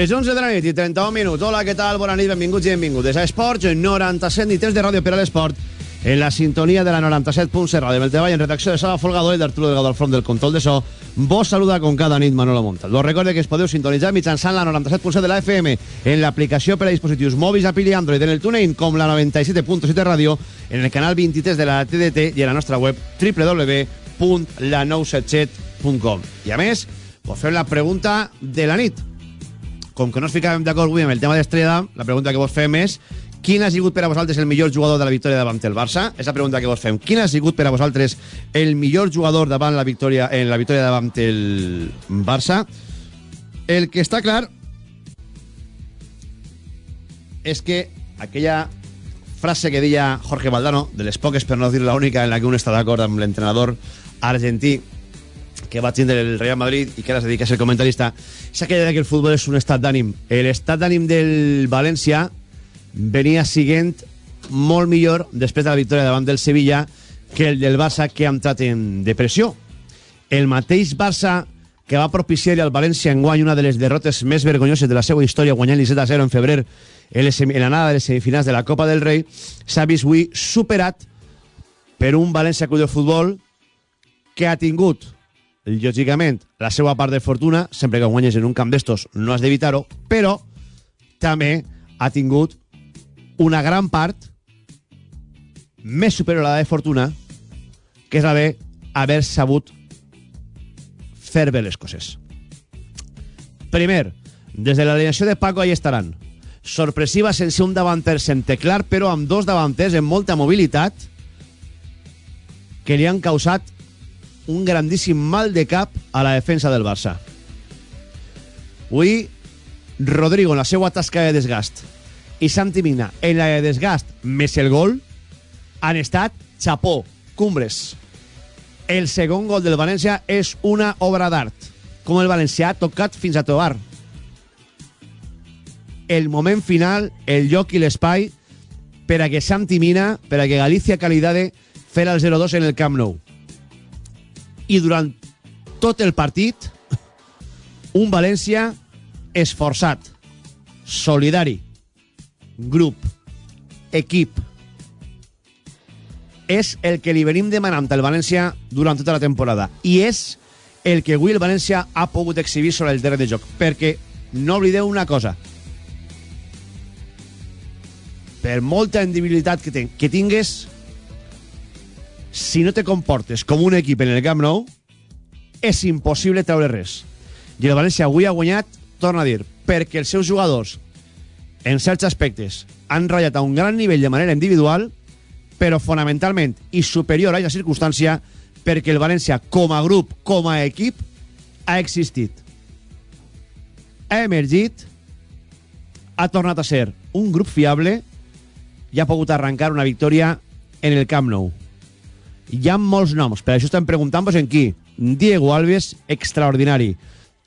Les 11 de la nit i 31 minuts. Hola, què tal? Bona nit, benvinguts i benvingudes a Esports 97 i temps de ràdio per a l'esport en la sintonia de la 97.7 Ràdio el treball en redacció de Sala Folgado i d'Arturo Delgado al front del control de so. Vos saluda com cada nit Manolo Montal. Vos recorde que es podeu sintonitzar mitjançant la 97.7 de la FM en l'aplicació per a dispositius mòbils Apple i Android en el TuneIn com la 97.7 Ràdio en el canal 23 de la TDT i a la nostra web www.la977.com I a més, vos fem la pregunta de la nit com que no ens ficàvem d'acord avui amb el tema d'Estrella, la pregunta que vos fem és quin ha sigut per a vosaltres el millor jugador de la victòria davant el Barça? És la pregunta que vos fem. Quin ha sigut per a vosaltres el millor jugador davant la victòria en la victòria davant el Barça? El que està clar és que aquella frase que deia Jorge Valdano, de les poques per no dir la única en la que un està d'acord amb l'entrenador argentí que va tindre el Real Madrid i que ara es dedica a ser comentarista, és aquella que el futbol és un estat d'ànim. L'estat d'ànim del València venia siguent molt millor després de la victòria davant del Sevilla que el del Barça que ha entrat en depressió. El mateix Barça que va propiciar al València en guany una de les derrotes més vergonyoses de la seva història guanyant-li 7-0 en febrer en l'anada de les semifinals de la Copa del Rei s'ha vist avui superat per un València Club de Futbol que ha tingut lògicament, la seva part de fortuna, sempre que guanyes en un camp d'estos no has d'evitar-ho, però també ha tingut una gran part més superior a la de fortuna, que és de haver sabut fer bé les coses. Primer, des de l'alineació de Paco ahí estaran. Sorpresiva sense un davanter sente clar, però amb dos davanters en molta mobilitat que li han causat un grandíssim mal de cap a la defensa del Barça. Avui, Rodrigo, en la seva tasca de desgast, i Santi Mina, en la de desgast més el gol, han estat xapó, cumbres. El segon gol del València és una obra d'art, com el València ha tocat fins a tobar. El moment final, el lloc i l'espai per a que Santi Mina, per a que Galicia Calidade fera el 0-2 en el Camp Nou i durant tot el partit un València esforçat, solidari, grup, equip. És el que li venim demanant al València durant tota la temporada i és el que avui el València ha pogut exhibir sobre el terreny de joc perquè no oblideu una cosa per molta individualitat que, ten que tingues si no te comportes com un equip en el Camp Nou, és impossible treure res. I el València avui ha guanyat, torna a dir, perquè els seus jugadors, en certs aspectes, han ratllat a un gran nivell de manera individual, però fonamentalment i superior a aquesta circumstància perquè el València, com a grup, com a equip, ha existit. Ha emergit, ha tornat a ser un grup fiable i ha pogut arrencar una victòria en el Camp Nou hi ha molts noms, per això estem preguntant-vos en qui. Diego Alves, extraordinari.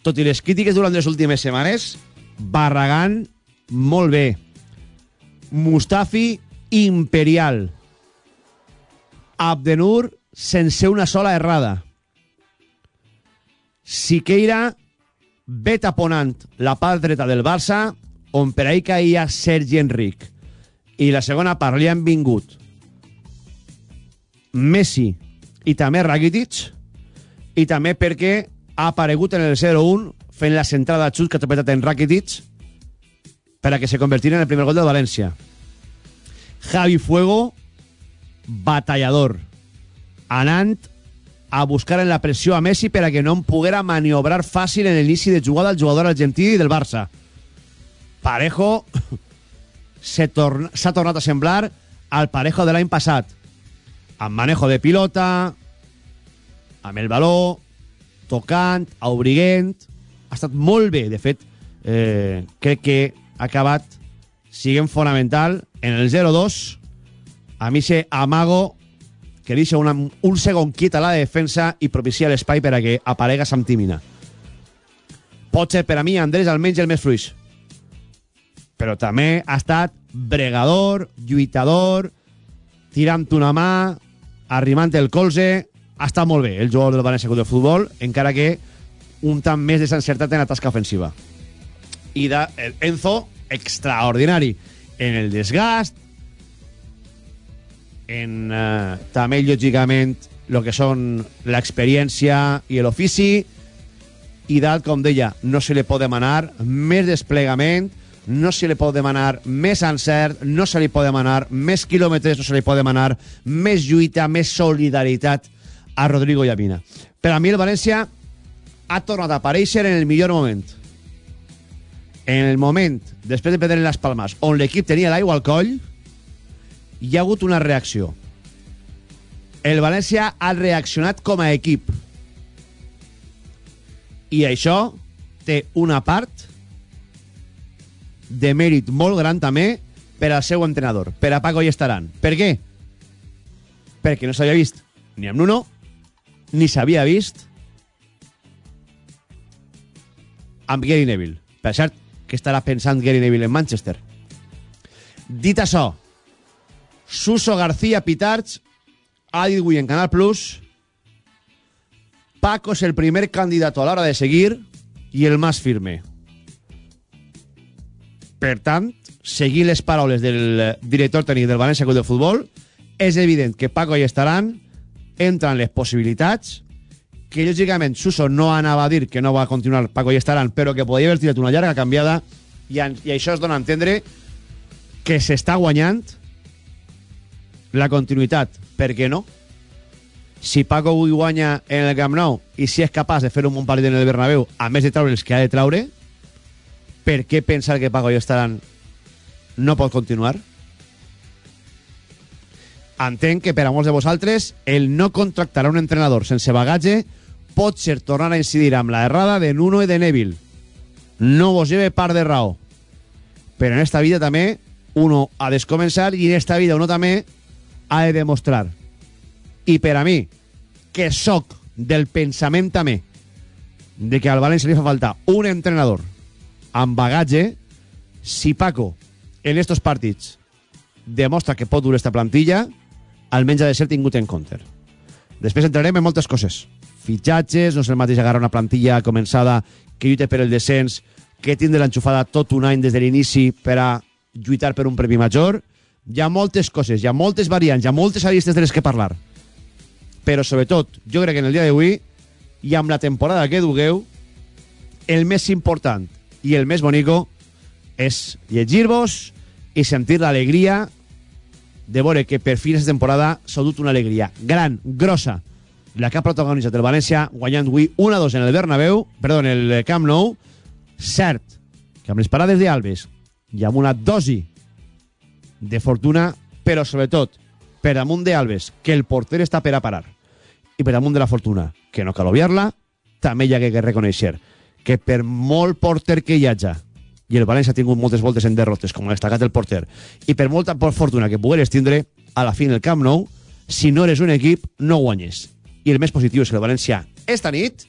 Tot i les crítiques durant les últimes setmanes, Barragán, molt bé. Mustafi, imperial. Abdenur, sense una sola errada. Siqueira, ve taponant la part dreta del Barça, on per ahí caia Sergi Enric. I la segona part li han vingut Messi i també Rakitic i també perquè ha aparegut en el 0-1 fent la centrada xut que ha topetat en Rakitic per a que se convertira en el primer gol del València. Javi Fuego, batallador, anant a buscar en la pressió a Messi per a que no em poguera maniobrar fàcil en l'inici de jugada al jugador argentí del Barça. Parejo s'ha torn tornat a semblar al Parejo de l'any passat amb manejo de pilota, amb el baló, tocant, obriguent... Ha estat molt bé, de fet, eh, crec que ha acabat siguent fonamental en el 0-2 a mi se amago que deixa una, un segon quit a la defensa i propicia l'espai per a que aparega Santimina. Pot ser per a mi, Andrés, almenys el més fluix. Però també ha estat bregador, lluitador, tirant una mà, arrimant el colze, ha estat molt bé el jugador del València Club de Futbol, encara que un tant més desencertat en la tasca ofensiva. i de Enzo extraordinari en el desgast en eh, també lògicament el que són l'experiència i l'ofici i dalt, com deia, no se li pot demanar més desplegament, no se li pot demanar més encert, no se li pot demanar més quilòmetres, no se li pot demanar més lluita, més solidaritat a Rodrigo Llavina. Per a mi el València ha tornat a aparèixer en el millor moment. En el moment, després de perdre les palmes, on l'equip tenia l'aigua al coll, hi ha hagut una reacció. El València ha reaccionat com a equip i això té una part de mèrit molt gran també per al seu entrenador, per a Paco i Estaran. Per què? Perquè no s'havia vist ni amb Nuno, ni s'havia vist amb Gary Neville. Per cert, que estarà pensant Gary Neville en Manchester. Dit això, Suso García Pitarch ha dit avui en Canal Plus Paco es el primer candidato a la hora de seguir i el més firme. Per tant, seguir les paraules del director tècnic del València Club de Futbol, és evident que Paco hi estaran, entran les possibilitats, que lògicament Suso no anava a dir que no va continuar Paco hi estaran, però que podria haver tirat una llarga canviada i, i això es dona a entendre que s'està guanyant la continuïtat. Per què no? si Paco guanya en el Camp Nou i si és capaç de fer un bon partit en el Bernabéu, a més de traure els que ha de traure, per què pensar que Paco i estaran no pot continuar? Entenc que per a molts de vosaltres el no contractar un entrenador sense bagatge pot ser tornar a incidir amb la errada de Nuno i de Neville. No vos lleve part de raó. Però en esta vida també uno ha de començar i en esta vida uno també ha de demostrar i per a mi, que sóc del pensament també de que al València li fa falta un entrenador amb bagatge, si Paco en estos partits demostra que pot dur esta plantilla, almenys ha de ser tingut en compte. Després entrarem en moltes coses. Fitxatges, no és el mateix agarrar una plantilla començada que lluita per el descens, que tindre l'enxufada tot un any des de l'inici per a lluitar per un premi major. Hi ha moltes coses, hi ha moltes variants, hi ha moltes aristes de les que parlar però sobretot, jo crec que en el dia d'avui i amb la temporada que dugueu, el més important i el més bonico és llegir-vos i sentir l'alegria de veure que per fi aquesta temporada s'ha dut una alegria gran, grossa, la que ha protagonitzat el València guanyant avui 1-2 en el Bernabéu, perdó, en el Camp Nou, cert que amb les parades d'Albes i amb una dosi de fortuna, però sobretot per damunt d'Albes, que el porter està per a parar, i per damunt de la fortuna, que no cal obviar-la, també hi ha que reconèixer que per molt porter que hi hagi, i el València ha tingut moltes voltes en derrotes, com ha destacat el porter, i per molta fortuna que pogueres tindre, a la fi el Camp Nou, si no eres un equip, no guanyes. I el més positiu és que el València esta nit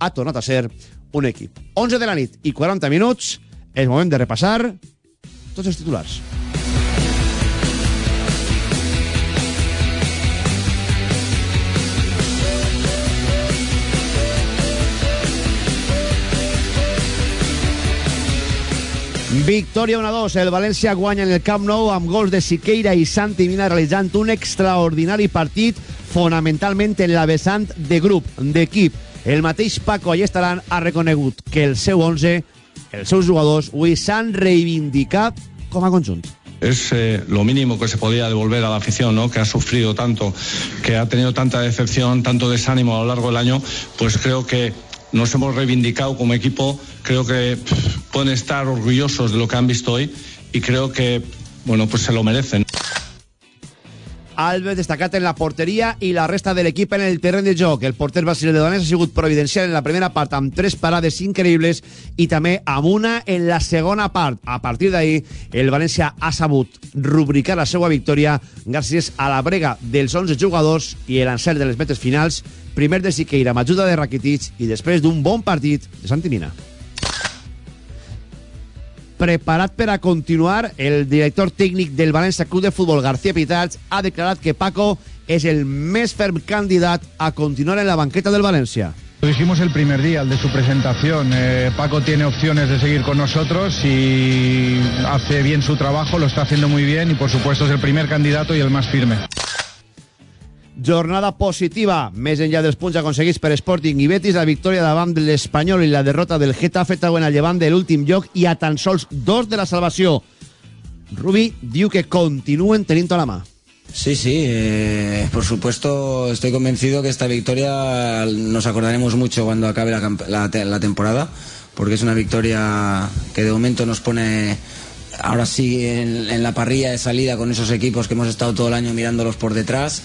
ha tornat a ser un equip. 11 de la nit i 40 minuts, és moment de repassar tots els titulars. Victòria 1-2. El València guanya en el Camp Nou amb gols de Siqueira i Santi Mina realitzant un extraordinari partit fonamentalment en la vessant de grup, d'equip. El mateix Paco Allestaran ha reconegut que el seu 11, els seus jugadors, avui s'han reivindicat com a conjunt. es eh, lo mínimo que se podía devolver a la afición, ¿no? que ha sufrido tanto, que ha tenido tanta decepción, tanto desánimo a lo largo del año, pues creo que nos hemos reivindicado como equipo, creo que pueden estar orgullosos de lo que han visto hoy y creo que, bueno, pues se lo merecen. Alves destacat en la porteria i la resta de l'equip en el terreny de joc. El porter Donés ha sigut providencial en la primera part amb tres parades increïbles i també amb una en la segona part. A partir d'ahir, el València ha sabut rubricar la seva victòria gràcies a la brega dels 11 jugadors i l'encert de les metes finals, primer de Siqueira amb ajuda de Rakitic i després d'un bon partit de Santi Mina preparat per a continuar, el director tècnic del València Club de Futbol, García Pitats, ha declarat que Paco és el més ferm candidat a continuar en la banqueta del València. Lo dijimos el primer día, el de su presentación. Eh, Paco tiene opciones de seguir con nosotros y hace bien su trabajo, lo está haciendo muy bien y por supuesto es el primer candidato y el más firme. Jornada positiva, més enllà dels punts aconseguits per Sporting i Betis, la victòria davant de l'Espanyol i la derrota del Getafe trauen al llevant de l'últim lloc i a tan sols dos de la salvació. Rubi diu que continuen tenint a la mà. Sí, sí, eh, por supuesto estoy convencido que esta victoria nos acordaremos mucho cuando acabe la, la, la, temporada, porque es una victoria que de momento nos pone ahora sí en, en, la parrilla de salida con esos equipos que hemos estado todo el año mirándolos por detrás.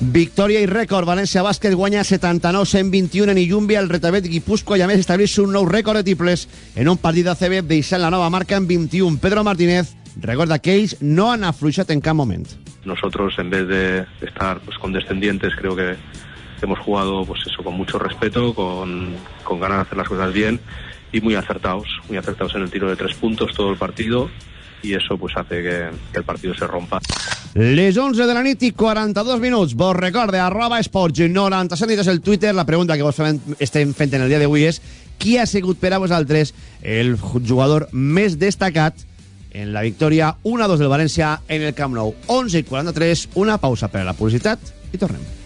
Victòria i rècord. València Bàsquet guanya 79-121 en Iumbia, el Retavet Guipúscoa i a més estableix un nou rècord de triples en un partit d'ACB deixant la nova marca en 21. Pedro Martínez recuerda que ells no han afluixat en cap moment. Nosotros, en vez de estar pues, condescendientes, creo que hemos jugado pues eso con mucho respeto, con, con ganas de hacer las cosas bien y muy acertados, muy acertados en el tiro de tres puntos todo el partido y eso pues hace que, que el partido se rompa. Les 11 de la nit i 42 minuts. Vos recorde, arroba esports 97 és el Twitter. La pregunta que vos fem, estem fent en el dia d'avui és qui ha sigut per a vosaltres el jugador més destacat en la victòria 1-2 del València en el Camp Nou. 11 i 43, una pausa per a la publicitat i tornem.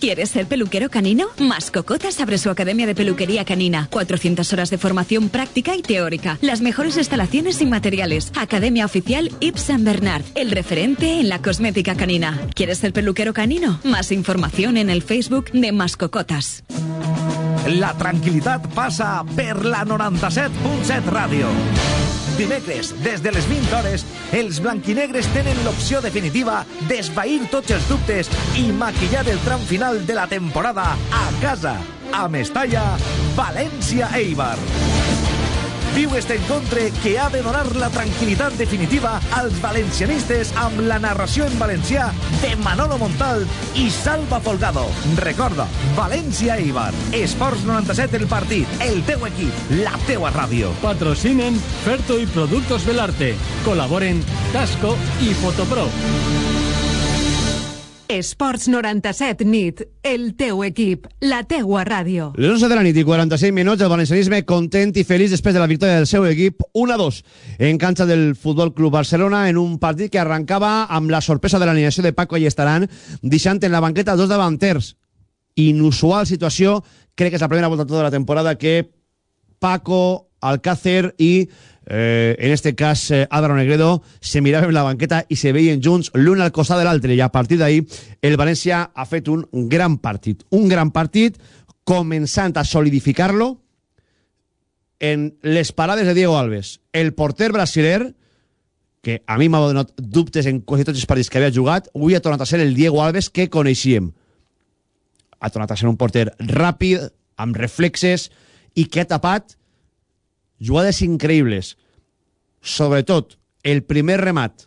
¿Quieres ser peluquero canino? Mascocotas abre su academia de peluquería canina. 400 horas de formación práctica y teórica. Las mejores instalaciones y materiales. Academia oficial Yves Saint Bernard. El referente en la cosmética canina. ¿Quieres ser peluquero canino? Más información en el Facebook de Mascocotas. La tranquil·litat passa per la 97.7 ràdio. Dimecres, des de les 20 hores, els blanquinegres tenen l'opció definitiva d'esvair tots els dubtes i maquillar el tram final de la temporada a casa, a Mestalla, València-Eibar. Viu este encontre que ha de donar la tranquil·litat definitiva als valencianistes amb la narració en valencià de Manolo Montal i Salva Folgado. Recorda, València-Eibar. Esports 97 el partit, el teu equip, la teua ràdio. Patrocinen Ferto i Productos Belarte. Col·laboren Tasco i Fotopro. Esports 97 nit, el teu equip, la teua ràdio. Les 11 de la nit i 46 minuts, el valencianisme content i feliç després de la victòria del seu equip 1-2 en canxa del Futbol Club Barcelona en un partit que arrencava amb la sorpresa de l'alineació de Paco i Estaran deixant en la banqueta dos davanters. Inusual situació, crec que és la primera volta tota la temporada que Paco, Alcácer i eh, en este cas eh, Álvaro Negredo se mirava en la banqueta i se veien junts l'un al costat de l'altre i a partir d'ahí el València ha fet un gran partit un gran partit començant a solidificar-lo en les parades de Diego Alves el porter brasiler que a mi m'ha donat dubtes en quasi tots els partits que havia jugat avui ha tornat a ser el Diego Alves que coneixíem ha tornat a ser un porter ràpid amb reflexes i que ha tapat jugades increïbles. Sobretot, el primer remat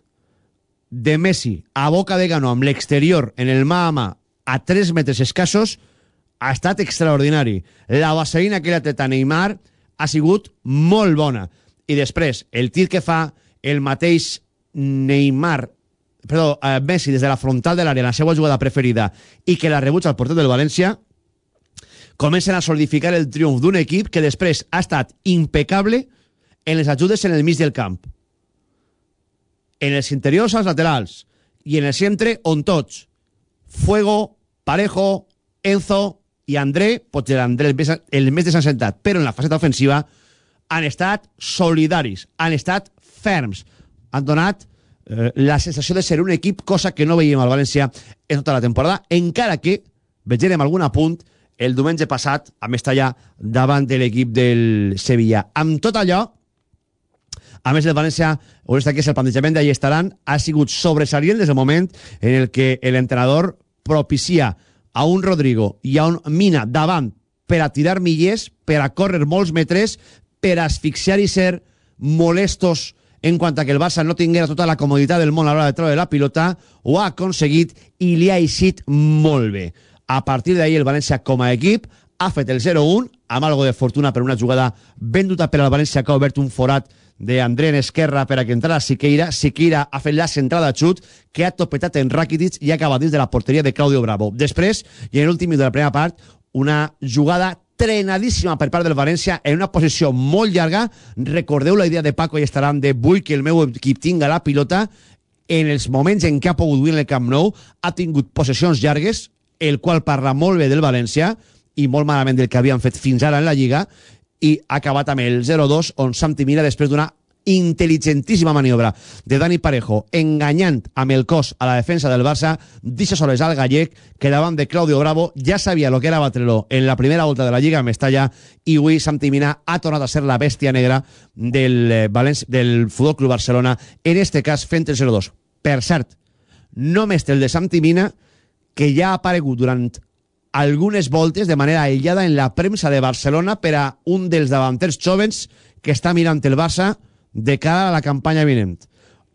de Messi a boca de Gano amb l'exterior en el mà a mà a 3 metres escassos ha estat extraordinari. La vaselina que l'ha tret a Neymar ha sigut molt bona. I després, el tir que fa el mateix Neymar perdó, eh, Messi des de la frontal de l'àrea, la seva jugada preferida, i que la rebutja el porter del València, comencen a solidificar el triomf d'un equip que després ha estat impecable en les ajudes en el mig del camp. En els interiors als laterals i en el centre on tots, Fuego, Parejo, Enzo i André, potser André el més, el més desencentat, però en la faceta ofensiva han estat solidaris, han estat ferms, han donat eh, la sensació de ser un equip, cosa que no veiem al València en tota la temporada, encara que vegerem algun apunt el diumenge passat a Mestalla davant de l'equip del Sevilla. Amb tot allò, a més, el València, o està que és el plantejament d'ahir estaran, ha sigut sobresalient des del moment en el que l'entrenador propicia a un Rodrigo i a un Mina davant per a tirar millers, per a córrer molts metres, per a asfixiar i ser molestos en quant a que el Barça no tinguera tota la comoditat del món a l'hora de treure la pilota, ho ha aconseguit i li ha eixit molt bé. A partir d'ahir el València com a equip ha fet el 0-1 amb algo de fortuna per una jugada ben duta per al València que ha obert un forat d'André en esquerra per a que entrara Siqueira. Siqueira ha fet la centrada xut que ha topetat en Rakitic i ha acabat dins de la porteria de Claudio Bravo. Després, i en l'últim de la primera part, una jugada trenadíssima per part del València en una posició molt llarga. Recordeu la idea de Paco i estaran de vull que el meu equip tinga la pilota en els moments en què ha pogut en el Camp Nou ha tingut possessions llargues el qual parla molt bé del València i molt malament del que havien fet fins ara en la Lliga i ha acabat amb el 0-2 on Santi Mina després d'una intel·ligentíssima maniobra de Dani Parejo enganyant amb el cos a la defensa del Barça deixa soles al gallec que davant de Claudio Bravo ja sabia lo que era Batreló en la primera volta de la Lliga a Mestalla i avui Santi Mina ha tornat a ser la bèstia negra del, eh, València, del Futbol Club Barcelona en este cas fent el 0-2 per cert, només el de Santi Mina que ja ha aparegut durant algunes voltes de manera aïllada en la premsa de Barcelona per a un dels davanters jovens que està mirant el Barça de cara a la campanya vinent.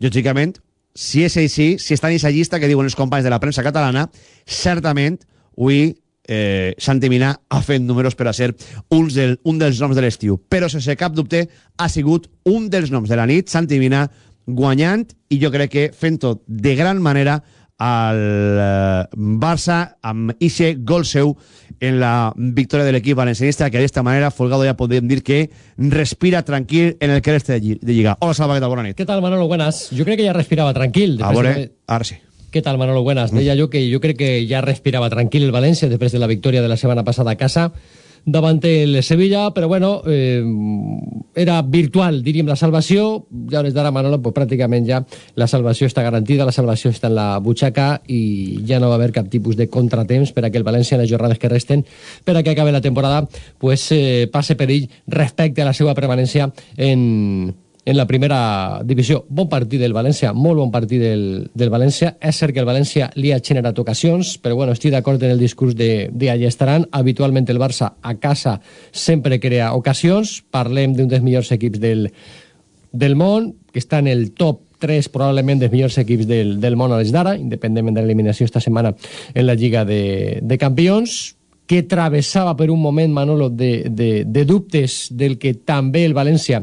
Lògicament, si és així, si està en aquesta llista que diuen els companys de la premsa catalana, certament avui eh, Santi Mina ha fet números per a ser un, del, un dels noms de l'estiu. Però sense cap dubte ha sigut un dels noms de la nit, Santi Mina, guanyant i jo crec que fent-ho de gran manera al eh, Barça amb ixe gol seu en la victòria de l'equip valencianista que d'esta manera Folgado ja podem dir que respira tranquil en el que resta de, de Lliga. Hola Salva, què tal? Bona nit. ¿Qué tal Manolo? Buenas. Yo creo que ya respiraba tranquil. A veure, ara sí. ¿Qué tal Manolo? Buenas. Deia jo que jo crec que ja respirava tranquil el València després de la victòria de la setmana passada a casa davant el Sevilla, però bueno, eh, era virtual, diríem, la salvació, ja hores d'ara, Manolo, pues, pràcticament ja la salvació està garantida, la salvació està en la butxaca i ja no va haver cap tipus de contratemps per a que el València en les jornades que resten, per a que acabe la temporada, pues, eh, passe perill respecte a la seva permanència en, en la primera divisió. Bon partit del València, molt bon partit del, del València. És cert que el València li ha generat ocasions, però bueno, estic d'acord en el discurs de, de Allestaran. Habitualment el Barça a casa sempre crea ocasions. Parlem d'un dels millors equips del, del món, que està en el top 3 probablement dels millors equips del, del món a les d'ara, independentment de l'eliminació esta setmana en la Lliga de, de Campions que travessava per un moment, Manolo, de, de, de dubtes del que també el València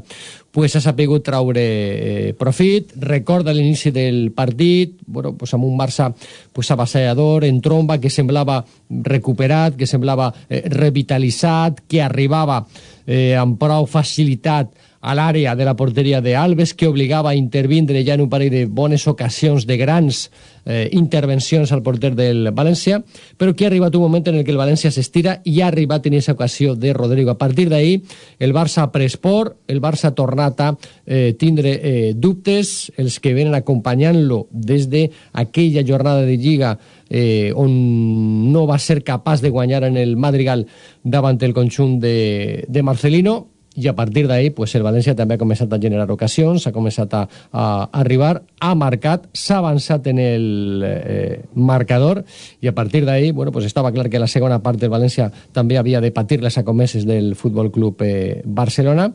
pues, ha sapigut traure eh, profit. Recorda l'inici del partit, bueno, pues, amb un Barça pues, avassallador, en tromba, que semblava recuperat, que semblava eh, revitalitzat, que arribava eh, amb prou facilitat a l'àrea de la porteria de Alves, que obligava a intervindre ja en un parell de bones ocasions, de grans eh, intervencions al porter del València, però que ha arribat un moment en el que el València s'estira i ha arribat en aquesta ocasió de Rodrigo. A partir d'ahir, el Barça ha pres por, el Barça ha tornat a eh, tindre eh, dubtes, els que venen acompanyant-lo des d'aquella jornada de Lliga eh, on no va ser capaç de guanyar en el Madrigal davant el conjunt de, de Marcelino, i a partir d'ahir pues, el València també ha començat a generar ocasions, ha començat a, a arribar, ha marcat, s'ha avançat en el eh, marcador i a partir d'ahir bueno, pues estava clar que la segona part del València també havia de patir les acomeses del Futbol Club eh, Barcelona.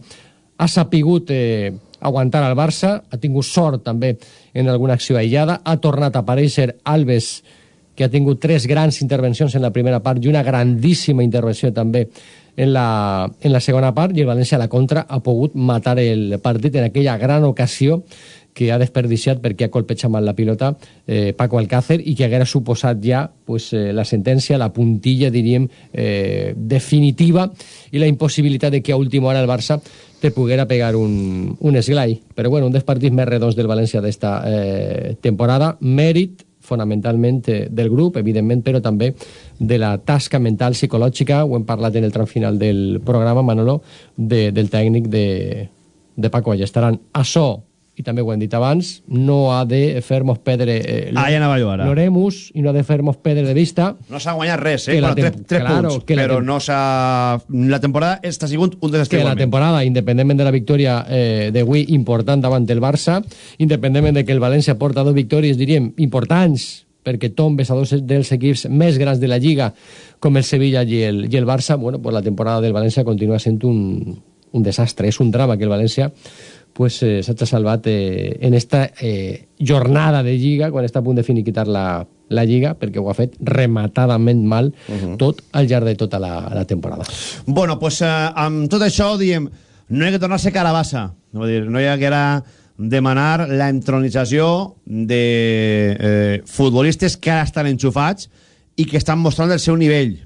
Ha sapigut eh, aguantar al Barça, ha tingut sort també en alguna acció aïllada, ha tornat a aparèixer Alves que ha tingut tres grans intervencions en la primera part i una grandíssima intervenció també en la, en la segona part i el València a la contra ha pogut matar el partit en aquella gran ocasió que ha desperdiciat perquè ha colpejat mal la pilota eh, Paco Alcácer i que haguera suposat ja pues, eh, la sentència, la puntilla, diríem, eh, definitiva i la impossibilitat de que a última hora el Barça te poguera pegar un, un esglai. Però bueno, un dels partits més redons del València d'esta eh, temporada, mèrit fonamentalment eh, del grup, evidentment, però també de la tasca mental psicològica, ho hem parlat en el tram final del programa, Manolo, de, del tècnic de, de Paco Allestaran. Açò i també ho hem dit abans, no ha de fer-nos perdre eh, Ah, ja anava jo ara. l'oremus i no ha de fer-nos perdre de vista No s'ha guanyat res, eh? Bueno, tres, tres claro, punts, però no s'ha... La temporada està sigut un desastre. que la temporada, independentment de la victòria eh, d'avui important davant el Barça, independentment de que el València porta dos victòries, diríem, importants, perquè tombes a dos dels equips més grans de la Lliga, com el Sevilla i el, i el Barça, bueno, pues la temporada del València continua sent un, un desastre. És un drama que el València pues, eh, s'ha salvat eh, en esta eh, jornada de Lliga, quan està a punt de finiquitar la, la Lliga, perquè ho ha fet rematadament mal tot al llarg de tota la, la temporada. Bueno, pues, eh, amb tot això, diem, no hi ha que tornar-se carabassa. No, dir, no hi ha que ara demanar la entronització de eh, futbolistes que ara estan enxufats i que estan mostrant el seu nivell.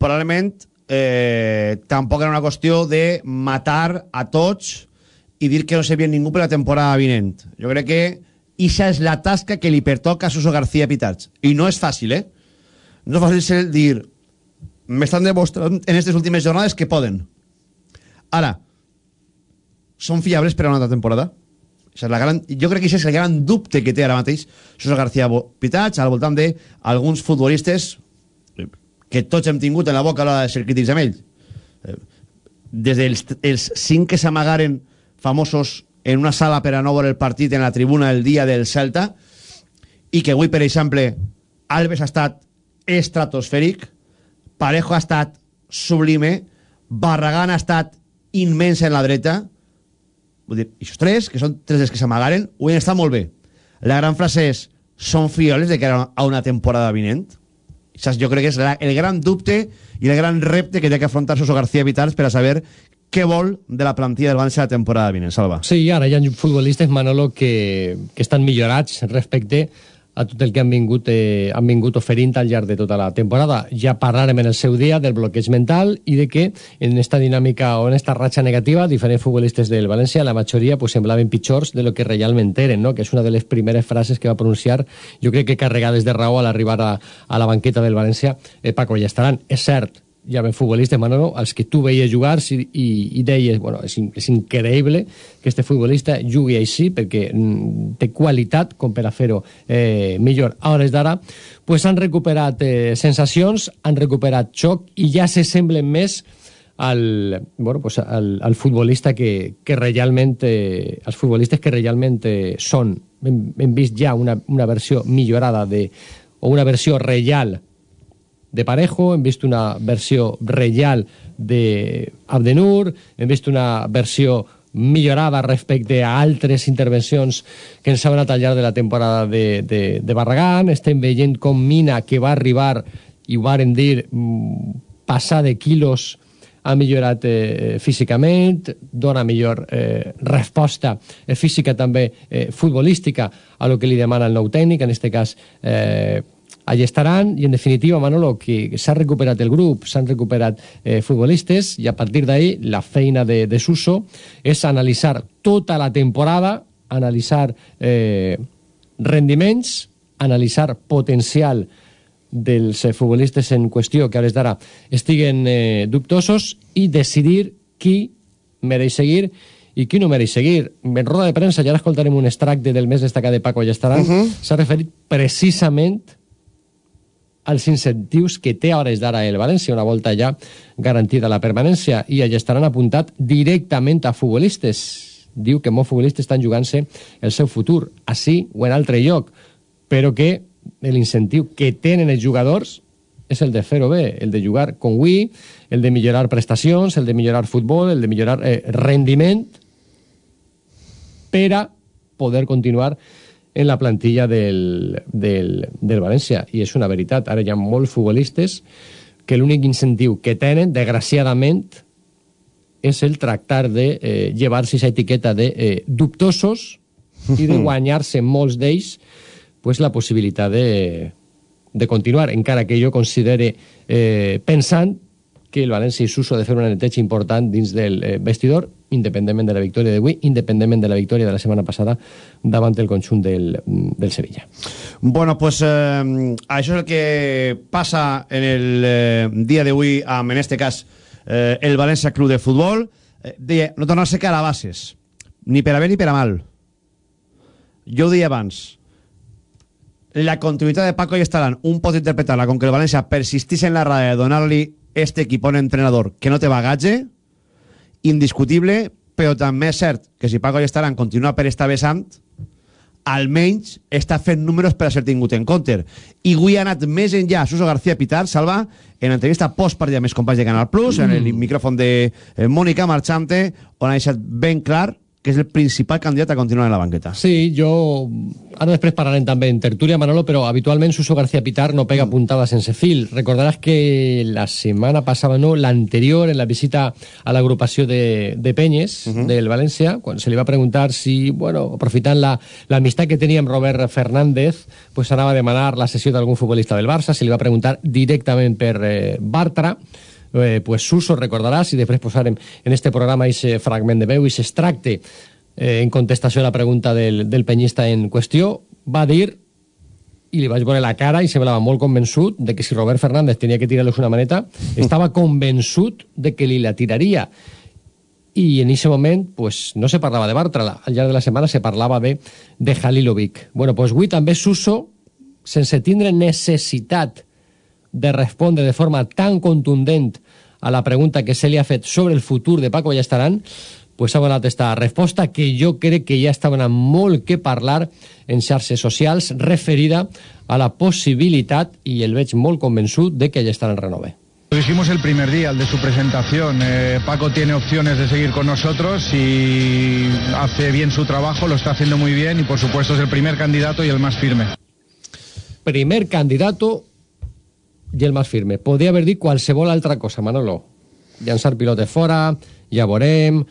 Probablement eh, tampoc era una qüestió de matar a tots i dir que no se ve ningú per la temporada vinent. Jo crec que ixa és la tasca que li pertoca a Suso García Pitarch. I no és fàcil, eh? No és fàcil ser dir m'estan demostrant en aquestes últimes jornades que poden. Ara, són fiables per a una altra temporada? Això és la gran, jo crec que això és el gran dubte que té ara mateix Suso García Pitarch al voltant d'alguns futbolistes que tots hem tingut en la boca a l'hora de ser crítics amb ell. Eh, Des dels els cinc que s'amagaren famosos en una sala per a no veure el partit en la tribuna el dia del Celta i que avui, per exemple, Alves ha estat estratosfèric, Parejo ha estat sublime, Barragán ha estat immens en la dreta, vull dir, aquests tres, que són tres dels que s'amagaren, avui han estat molt bé. La gran frase és, són fioles de cara a una temporada vinent? Saps? Jo crec que és la, el gran dubte i el gran repte que té que afrontar García Vitals per a saber què vol de la plantilla del València la temporada vinent, Salva. Sí, ara hi ha futbolistes, Manolo, que, que estan millorats respecte a tot el que han vingut, eh, han vingut oferint al llarg de tota la temporada. Ja parlarem en el seu dia del bloqueig mental i de que en esta dinàmica o en esta ratxa negativa, diferents futbolistes del València, la majoria pues, semblaven pitjors de lo que realment eren, no? que és una de les primeres frases que va pronunciar, jo crec que carregades de raó al arribar a, a la banqueta del València, eh, Paco Estaran. És cert, hi havia futbolistes, Manolo, als que tu veies jugar i, i, i deies, bueno, és, és increïble que este futbolista jugui així perquè mm, té qualitat com per a fer-ho eh, millor. A hores d'ara, pues han recuperat eh, sensacions, han recuperat xoc i ja se semblen més al, bueno, pues al, al futbolista que, que realment eh, els futbolistes que realment eh, són hem, hem vist ja una, una versió millorada de, o una versió real de Parejo, hem vist una versió real de Abdenur, hem vist una versió millorada respecte a altres intervencions que ens han anat al de la temporada de, de, de Barragán. Estem veient com Mina, que va arribar, i ho varen dir, mm, passar de quilos ha millorat eh, físicament, dona millor eh, resposta eh, física també eh, futbolística a lo que li demana el nou tècnic, en aquest cas eh, allà estaran i en definitiva Manolo que s'ha recuperat el grup s'han recuperat eh, futbolistes i a partir d'ahí la feina de, de Suso és analitzar tota la temporada analitzar eh, rendiments analitzar potencial dels eh, futbolistes en qüestió que a hores d'ara estiguen eh, dubtosos i decidir qui mereix seguir i qui no mereix seguir. En roda de premsa, ja escoltarem un extracte del més destacat de Paco Allestaran, uh -huh. s'ha referit precisament als incentius que té a hores d'ara el València, una volta ja garantida la permanència, i allà estaran apuntat directament a futbolistes. Diu que molts futbolistes estan jugant-se el seu futur, així o en altre lloc, però que l'incentiu que tenen els jugadors és el de fer-ho bé, el de jugar com avui, el de millorar prestacions, el de millorar futbol, el de millorar eh, rendiment per a poder continuar en la plantilla del, del, del València. I és una veritat. Ara hi ha molts futbolistes que l'únic incentiu que tenen, desgraciadament, és el tractar de eh, llevar-se aquesta etiqueta de eh, dubtosos i de guanyar-se molts d'ells pues, la possibilitat de, de continuar, encara que jo considere eh, pensant que el València i Suso de fer una neteja important dins del eh, vestidor, independentment de la victòria d'avui, independentment de la victòria de la setmana passada davant el conjunt del, del Sevilla. Bueno, pues eh, això és el que passa en el eh, dia d'avui amb, en este cas, eh, el València Club de Futbol. Eh, deia, no tornar-se carabasses, ni per a bé ni per a mal. Jo ho deia abans, la continuïtat de Paco i Estaran, un pot interpretar-la com que el València persistís en la raó de donar-li este equip un entrenador que no té bagatge, indiscutible, però també és cert que si Paco i Estaran continua per estar vessant, almenys està fent números per a ser tingut en compte. I avui ha anat més enllà Suso García Pitar, Salva, en entrevista postpartida amb els companys de Canal Plus, mm. en el micròfon de eh, Mònica Marchante, on ha deixat ben clar que és el principal candidat a continuar en la banqueta. Sí, jo... Ara després parlarem també en tertúlia, Manolo, però habitualment Suso García Pitar no pega puntada sense fil. Recordaràs que la setmana passada, no, l'anterior, en la visita a l'agrupació de, de Penyes, uh -huh. del València, quan se li va preguntar si, bueno, aprofitant l'amistat la, que tenia amb Robert Fernández, pues anava a demanar la sessió d'algun futbolista del Barça, se li va preguntar directament per eh, Bartra, eh, pues Suso recordarà, si després posarem en este programa aquest fragment de veu i s'extracte eh, en contestació a la pregunta del, del penyista en qüestió, va dir i li vaig veure la cara i semblava molt convençut de que si Robert Fernández tenia que tirar-los una maneta, estava convençut de que li la tiraria. I en aquest moment pues, no se parlava de Bartra, al llarg de la setmana se parlava de, de Halilovic. Bueno, pues avui també Suso, sense tindre necessitat de respondre de forma tan contundent a la pregunta que se li ha fet sobre el futur de Paco Ballestaran, pues ha donat esta resposta que jo crec que ja està donant molt que parlar en xarxes socials referida a la possibilitat, i el veig molt convençut, de que Ballestaran renove. Lo dijimos el primer día, el de su presentación. Eh, Paco tiene opciones de seguir con nosotros y hace bien su trabajo, lo está haciendo muy bien y por supuesto es el primer candidato y el más firme. Primer candidato i el més firme. Podria haver dit qualsevol altra cosa, Manolo. Llançar pilotes fora, ja veurem...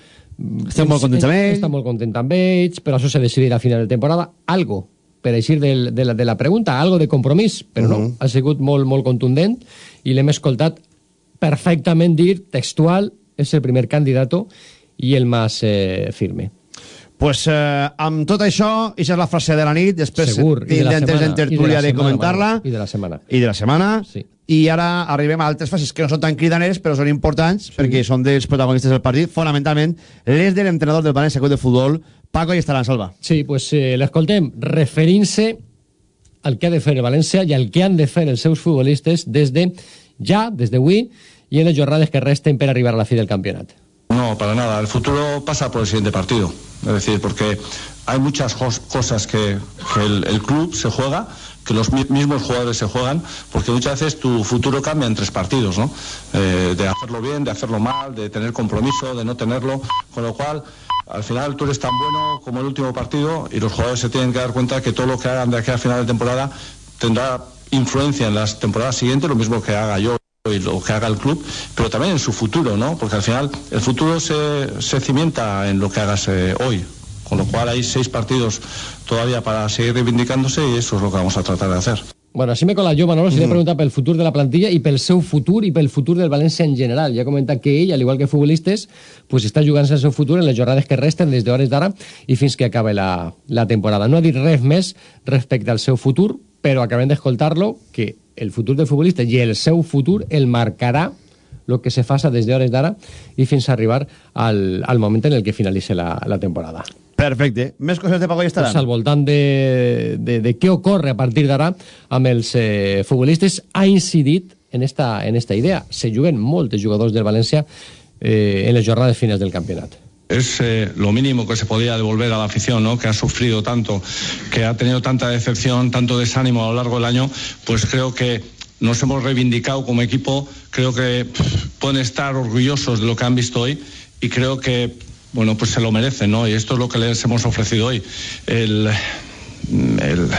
Estem molt contents amb ell. Està molt content amb ells, però això se decidirà a final de temporada. Algo, per eixir de, de, la, de la pregunta, algo de compromís, però uh -huh. no, ha sigut molt, molt contundent i l'hem escoltat perfectament dir textual, és el primer candidat i el més eh, firme pues, eh, amb tot això, això és la frase de la nit, després Segur, tindrem temps en tertúlia de, de comentar-la. I de la setmana. I de la setmana. Sí. I ara arribem a altres fases que no són tan cridaneres, però són importants, sí. perquè són dels protagonistes del partit, fonamentalment les de l'entrenador del València Club de Futbol, Paco i Estaran Salva. Sí, pues eh, l'escoltem referint-se al que ha de fer el València i al que han de fer els seus futbolistes des de ja, des d'avui, i en les jornades que resten per arribar a la fi del campionat. No, para nada. El futuro pasa por el siguiente partido. Es decir, porque hay muchas cosas que, que el, el, club se juega, que los mismos jugadores se juegan, porque muchas veces tu futuro cambia en tres partidos, ¿no? Eh, de hacerlo bien, de hacerlo mal, de tener compromiso, de no tenerlo, con lo cual al final tú eres tan bueno como el último partido y los jugadores se tienen que dar cuenta que todo lo que hagan de aquí a final de temporada tendrá influencia en las temporadas siguientes, lo mismo que haga yo y lo que haga el club, pero también en su futuro, ¿no? Porque al final el futuro se, se cimienta en lo que hagas eh, hoy. Con lo cual hay seis partidos todavía para seguir reivindicándose y eso es lo que vamos a tratar de hacer. Bueno, així me cola jo, Manolo, si mm. preguntat pel futur de la plantilla i pel seu futur i pel futur del València en general. Ja ha comentat que ell, al igual que futbolistes, pues està jugant el seu futur en les jornades que resten des d'hores d'ara i fins que acabe la, la temporada. No ha dit res més respecte al seu futur, però acabem d'escoltar-lo, que el futur del futbolista i el seu futur el marcarà el que se faça des d'hores d'ara i fins a arribar al, al moment en el que finalitzi la, la temporada. Perfecte. Més coses de Paco i estaran? Pues al voltant de, de, de què ocorre a partir d'ara amb els eh, futbolistes ha incidit en esta, en esta idea. Se juguen molts jugadors del València eh, en les jornades finals del campionat es eh, lo mínimo que se podía devolver a la afición, ¿no? que ha sufrido tanto, que ha tenido tanta decepción, tanto desánimo a lo largo del año, pues creo que nos hemos reivindicado como equipo, creo que pueden estar orgullosos de lo que han visto hoy y creo que bueno, pues se lo merecen, ¿no? Y esto es lo que les hemos ofrecido hoy. El, el,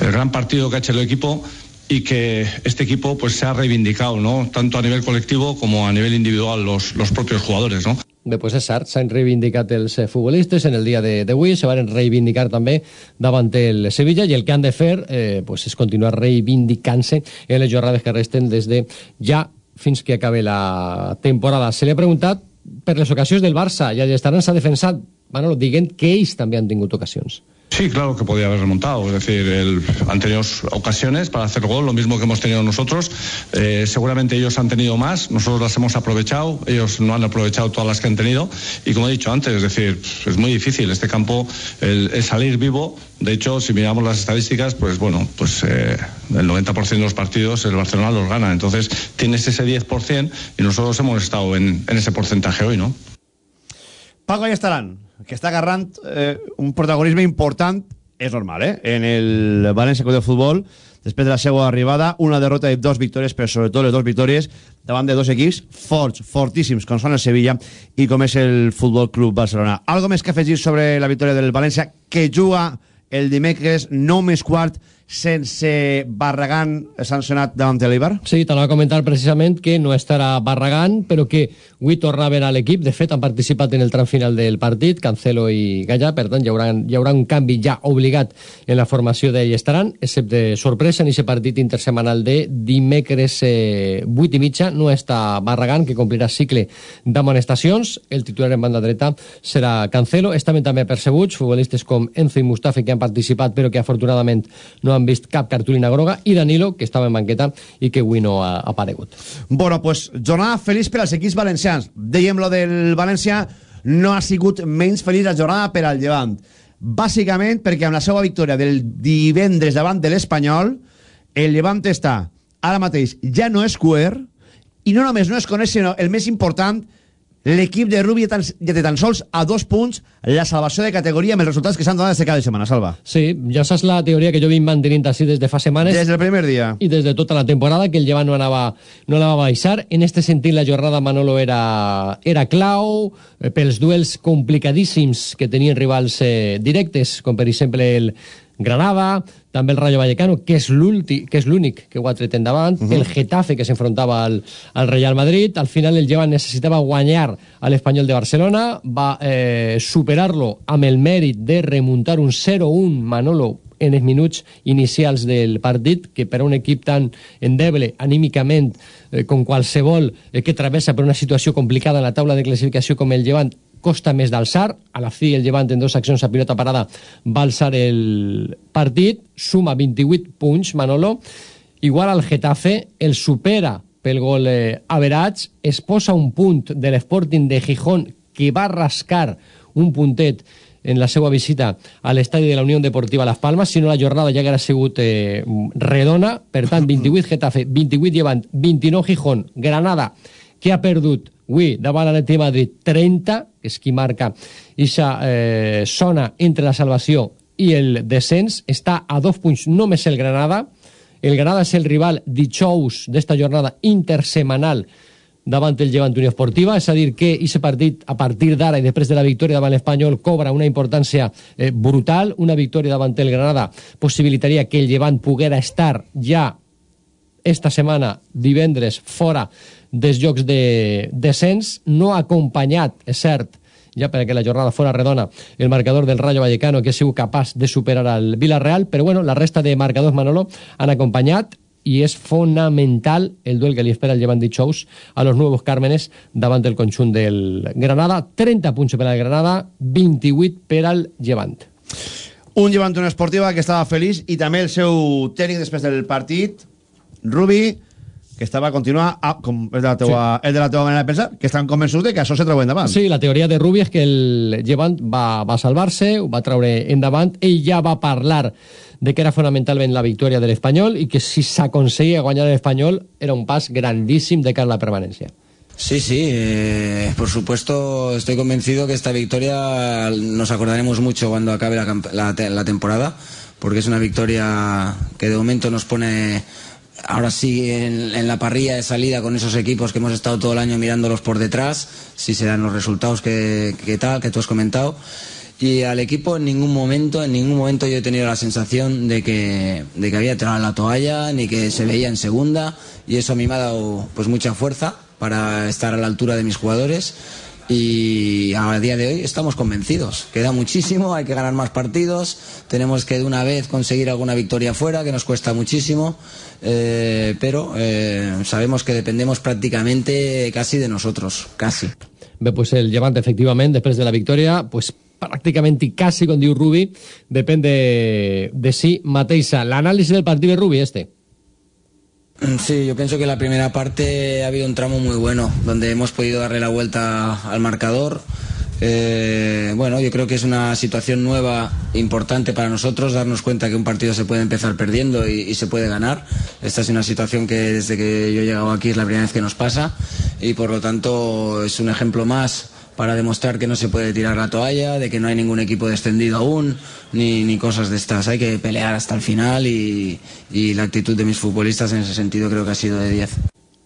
gran partido que ha hecho el equipo y que este equipo pues se ha reivindicado, ¿no? Tanto a nivel colectivo como a nivel individual los, los propios jugadores, ¿no? Pues és cert, s'han reivindicat els eh, futbolistes en el dia d'avui, se van reivindicar també davant el Sevilla i el que han de fer eh, pues és continuar reivindicant-se en les jornades que resten des de que acabe la temporada. Se li ha preguntat per les ocasions del Barça i el Estaran s'ha defensat, Manolo, dient que ells també han tingut ocasions. Sí, claro que podía haber remontado. Es decir, el, han ocasiones para hacer gol, lo mismo que hemos tenido nosotros. Eh, seguramente ellos han tenido más, nosotros las hemos aprovechado, ellos no han aprovechado todas las que han tenido. Y como he dicho antes, es decir, es muy difícil este campo el, salir vivo. De hecho, si miramos las estadísticas, pues bueno, pues eh, el 90% de los partidos el Barcelona los gana. Entonces tienes ese 10% y nosotros hemos estado en, ese porcentaje hoy, ¿no? Paco i Estaran, que està agarrant eh, un protagonisme important, és normal, eh? En el València Club de Futbol, després de la seva arribada, una derrota i dos victòries, però sobretot les dues victòries davant de dos equips forts, fortíssims, com són el Sevilla i com és el Futbol Club Barcelona. Algo més que afegir sobre la victòria del València, que juga el dimecres 9 més quart sense Barragán sancionat davant de l'Eibar? Sí, te va comentar precisament que no estarà Barragán, però que avui tornaven a l'equip. De fet, han participat en el tram final del partit, Cancelo i Gallà, per tant, hi haurà, hi haurà un canvi ja obligat en la formació d'ell estaran, excepte sorpresa en aquest partit intersemanal de dimecres eh, 8 i mitja. No està Barragán, que complirà cicle d'amonestacions. El titular en banda dreta serà Cancelo. Estaven també percebuts futbolistes com Enzo i Mustafi, que han participat, però que afortunadament no han han vist cap cartulina groga, i Danilo, que estava en banqueta i que avui no ha aparegut. Bueno, pues jornada feliç per als equips valencians. Dèiem lo del València, no ha sigut menys feliç la jornada per al Llevant. Bàsicament perquè amb la seva victòria del divendres davant de l'Espanyol, el Llevant està ara mateix ja no és cuer, i no només no es coneix, sinó el més important, l'equip de Rubi ja té tan sols a dos punts la salvació de categoria amb els resultats que s'han donat des de cada setmana, Salva. Sí, ja saps la teoria que jo vinc mantenint així des de fa setmanes. Des del primer dia. I des de tota la temporada, que el llevant no anava, no anava a baixar. En este sentit, la jornada Manolo era, era clau eh, pels duels complicadíssims que tenien rivals eh, directes, com per exemple el Granada, també el Rayo Vallecano, que és l'únic que ho ha tret endavant, uh -huh. el Getafe, que s'enfrontava al, al Real Madrid, al final el Llevant necessitava guanyar a l'Espanyol de Barcelona, va eh, superar-lo amb el mèrit de remuntar un 0-1 Manolo en els minuts inicials del partit, que per a un equip tan endeble anímicament eh, com qualsevol eh, que travessa per una situació complicada en la taula de classificació com el Llevant costa més d'alçar. A la fi, el Llevant en dues accions a pilota parada va alçar el partit, suma 28 punts, Manolo, igual al Getafe, el supera pel gol eh, average, es posa un punt de l'Sporting de Gijón que va rascar un puntet en la seva visita a l'estadi de la Unió Deportiva Las Palmas, si no la jornada ja haguera sigut eh, redona, per tant 28 Getafe, 28 Llevant, 29 Gijón, Granada, que ha perdut? Avui davant l'Atleti Madrid. 30, que és qui marca aquesta eh, zona entre la salvació i el descens, està a dos punts només el Granada. El Granada és el rival dijous d'esta jornada intersemanal davant el Llevant Unió Esportiva, és a dir que aquest partit a partir d'ara i després de la victòria davant l'Espanyol cobra una importància eh, brutal, una victòria davant el Granada possibilitaria que el Llevant poguera estar ja esta setmana, divendres, fora dels jocs de descens, no ha acompanyat, és cert, ja perquè la jornada fora redona, el marcador del Rayo Vallecano, que ha sigut capaç de superar al Villarreal, però bueno, la resta de marcadors, Manolo, han acompanyat i és fonamental el duel que li espera el Llevant dijous a los Nuevos Cármenes davant del conjunt del Granada. 30 punts per al Granada, 28 per al Llevant. Un Llevant una esportiva que estava feliç i també el seu tècnic després del partit, Rubi, que estava a continuar a, com és de la teua, sí. és de la teua manera de pensar, que estan convençuts de que això se treu endavant. Sí, la teoria de Rubi és que el Llevant va, va salvar-se, ho va treure endavant, ell ja va parlar de que era fonamentalment la victòria de l'Espanyol i que si s'aconseguia guanyar l'Espanyol era un pas grandíssim de cara a la permanència. Sí, sí, eh, por supuesto estoy convencido que esta victoria nos acordaremos mucho cuando acabe la, la, la temporada, porque es una victoria que de momento nos pone ahora sí en, la parrilla de salida con esos equipos que hemos estado todo el año mirándolos por detrás, si se dan los resultados que, que tal, que tú has comentado. Y al equipo en ningún momento, en ningún momento yo he tenido la sensación de que, de que había tirado la toalla, ni que se veía en segunda, y eso a mí me ha dado pues mucha fuerza para estar a la altura de mis jugadores y a día de hoy estamos convencidos. Queda muchísimo, hay que ganar más partidos, tenemos que de una vez conseguir alguna victoria fuera, que nos cuesta muchísimo, eh, pero eh, sabemos que dependemos prácticamente casi de nosotros, casi. Bé, pues el Levante, efectivament, després de la victòria, pues pràcticament i quasi, com diu Rubi, depèn de, de si mateixa. L'anàlisi del partit de Rubi, este. Sí, yo pienso que la primera parte ha habido un tramo muy bueno, donde hemos podido darle la vuelta al marcador. Eh, bueno, yo creo que es una situación nueva, importante para nosotros, darnos cuenta que un partido se puede empezar perdiendo y, y, se puede ganar. Esta es una situación que desde que yo he llegado aquí es la primera vez que nos pasa y por lo tanto es un ejemplo más para demostrar que no se puede tirar la toalla, de que no hay ningún equipo descendido aún, ni, ni cosas de estas. Hay que pelear hasta el final y, y la actitud de mis futbolistas en ese sentido creo que ha sido de 10.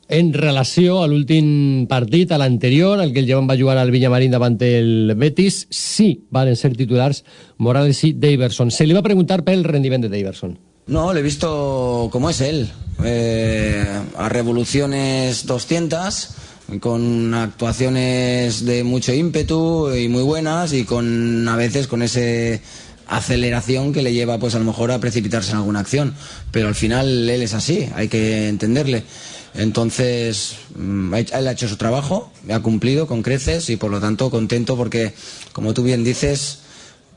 En relació a l'últim partit, a l'anterior, el que el Llevant va jugar al Villamarín davant el Betis, sí van ser titulars Morales i Daverson. Se li va preguntar pel rendiment de Daverson. No, le he visto como es él. Eh, a revoluciones 200 con actuaciones de mucho ímpetu y muy buenas y con a veces con ese aceleración que le lleva pues a lo mejor a precipitarse en alguna acción. Pero al final él es así hay que entenderle. Entonces mm, él ha hecho su trabajo ha cumplido con creces y por lo tanto contento porque como tú bien dices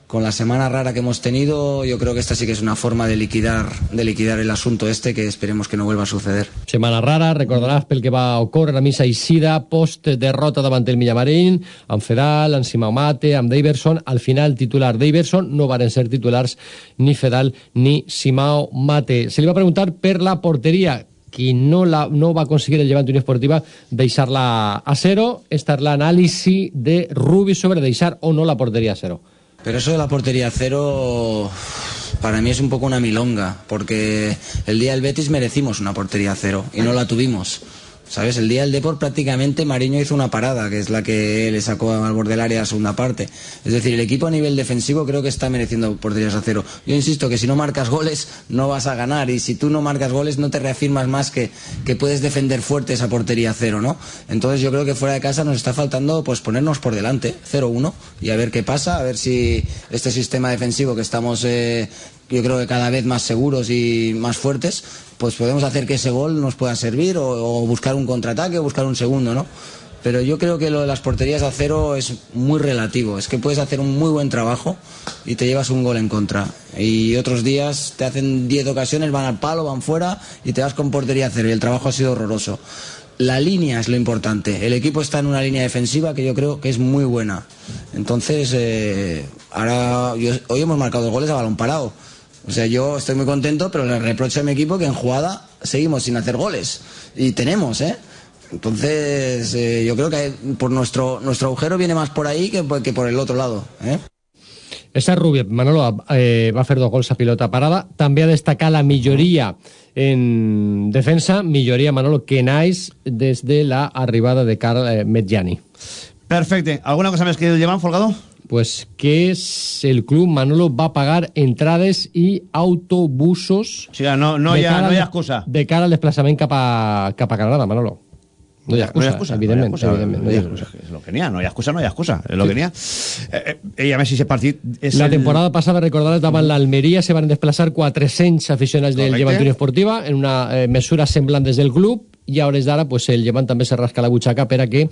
con la semana rara que hemos tenido, yo creo que esta sí que es una forma de liquidar, de liquidar el asunto este que esperemos que no vuelva a suceder. Semana rara, recordaràs pel que va ocórrer a missa Isida, post derrota davant el Millamarín, amb Fedal, amb Simao Mate, amb Daverson, al final titular Daverson, no varen ser titulars ni Fedal ni Simao Mate. Se li va preguntar per la porteria, qui no, la, no va aconseguir el Llevant Unió Esportiva deixar-la a cero. Esta és l'anàlisi de Rubi sobre deixar o no la porteria a cero. Pero eso de la portería cero para mí es un poco una milonga, porque el día del Betis merecimos una portería cero y no la tuvimos. ¿Sabes? El día del Deport prácticamente Mariño hizo una parada, que es la que le sacó al borde del área la segunda parte. Es decir, el equipo a nivel defensivo creo que está mereciendo porterías a cero. Yo insisto que si no marcas goles no vas a ganar y si tú no marcas goles no te reafirmas más que, que puedes defender fuerte esa portería a cero, ¿no? Entonces yo creo que fuera de casa nos está faltando pues ponernos por delante, 0-1, y a ver qué pasa, a ver si este sistema defensivo que estamos eh, yo creo que cada vez más seguros y más fuertes, pues podemos hacer que ese gol nos pueda servir o, buscar un contraataque o buscar un segundo, ¿no? Pero yo creo que lo de las porterías a cero es muy relativo. Es que puedes hacer un muy buen trabajo y te llevas un gol en contra. Y otros días te hacen 10 ocasiones, van al palo, van fuera y te vas con portería a cero y el trabajo ha sido horroroso. La línea es lo importante. El equipo está en una línea defensiva que yo creo que es muy buena. Entonces, eh, ahora hoy hemos marcado goles a balón parado. O sea, yo estoy muy contento, pero le reprocho a mi equipo que en jugada seguimos sin hacer goles. Y tenemos, ¿eh? Entonces, eh, yo creo que por nuestro, nuestro agujero viene más por ahí que, que por el otro lado. ¿eh? Esa Rubio, Manolo eh, va a fer dos gols a pilota parada. També ha destacat la milloria en defensa, milloria, Manolo, que naix des de la arribada de Carl eh, Medjani. Perfecte. ¿Alguna cosa més que llevan, Folgado? Pues que es el club Manolo va a pagar entrades i autobusos... O sigui, no, no, de hi ha, cara no hi ha al- excusa. De cara al desplaçament cap a, cap a Granada, Manolo. No hi ha excusa, evidentment. No hi ha excusa, evidentment, no hi ha excusa. És lo que n'hi ha, no hi ha excusa, no hi ha excusa. És lo que n'hi ha. Eh, eh, I a més, si aquest partit... És La el- temporada passada, recordaràs, davant l'Almeria se van desplaçar 400 aficionats del Correcte. Llevant Unió Esportiva en una eh, mesura semblant des del club i a hores d'ara pues, el Llevant també se rasca la butxaca per a que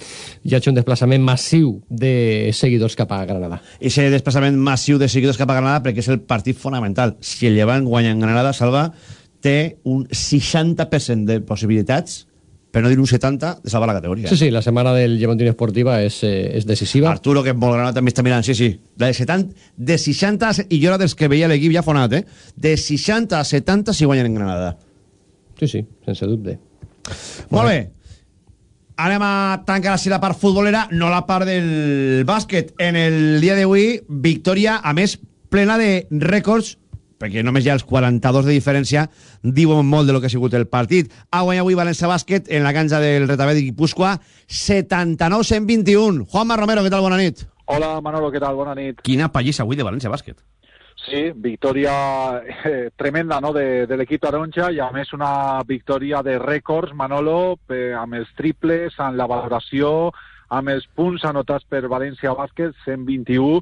hi hagi un desplaçament massiu de seguidors cap a Granada. i ese desplaçament massiu de seguidors cap a Granada perquè és el partit fonamental. Si el Llevant guanya en Granada, Salva té un 60% de possibilitats, per no dir un 70, de salvar la categoria. Sí, sí, la setmana del Llevant Unió Esportiva és, eh, és decisiva. Arturo, que és molt granat, també està mirant, sí, sí. De, 70, de 60, a- i jo era dels que veia l'equip ja fonat, eh? De 60 a 70 si guanyen en Granada. Sí, sí, sense dubte. Molt bé. Anem a tancar així la part futbolera, no la part del bàsquet. En el dia d'avui, victòria, a més, plena de rècords, perquè només hi ha els 42 de diferència, diuen molt de lo que ha sigut el partit. Ha guanyat avui València Bàsquet en la canja del Retavet de Guipúscoa, 79-121. Juanma Romero, què tal? Bona nit. Hola Manolo, ¿qué tal? Buena nit. Quina pallissa avui de València Bàsquet. Sí, victoria eh, tremenda no, de, de l'equip taronja i a més una victòria de rècords, Manolo, eh, amb els triples, amb la valoració, amb els punts anotats per València Bàsquet, 121,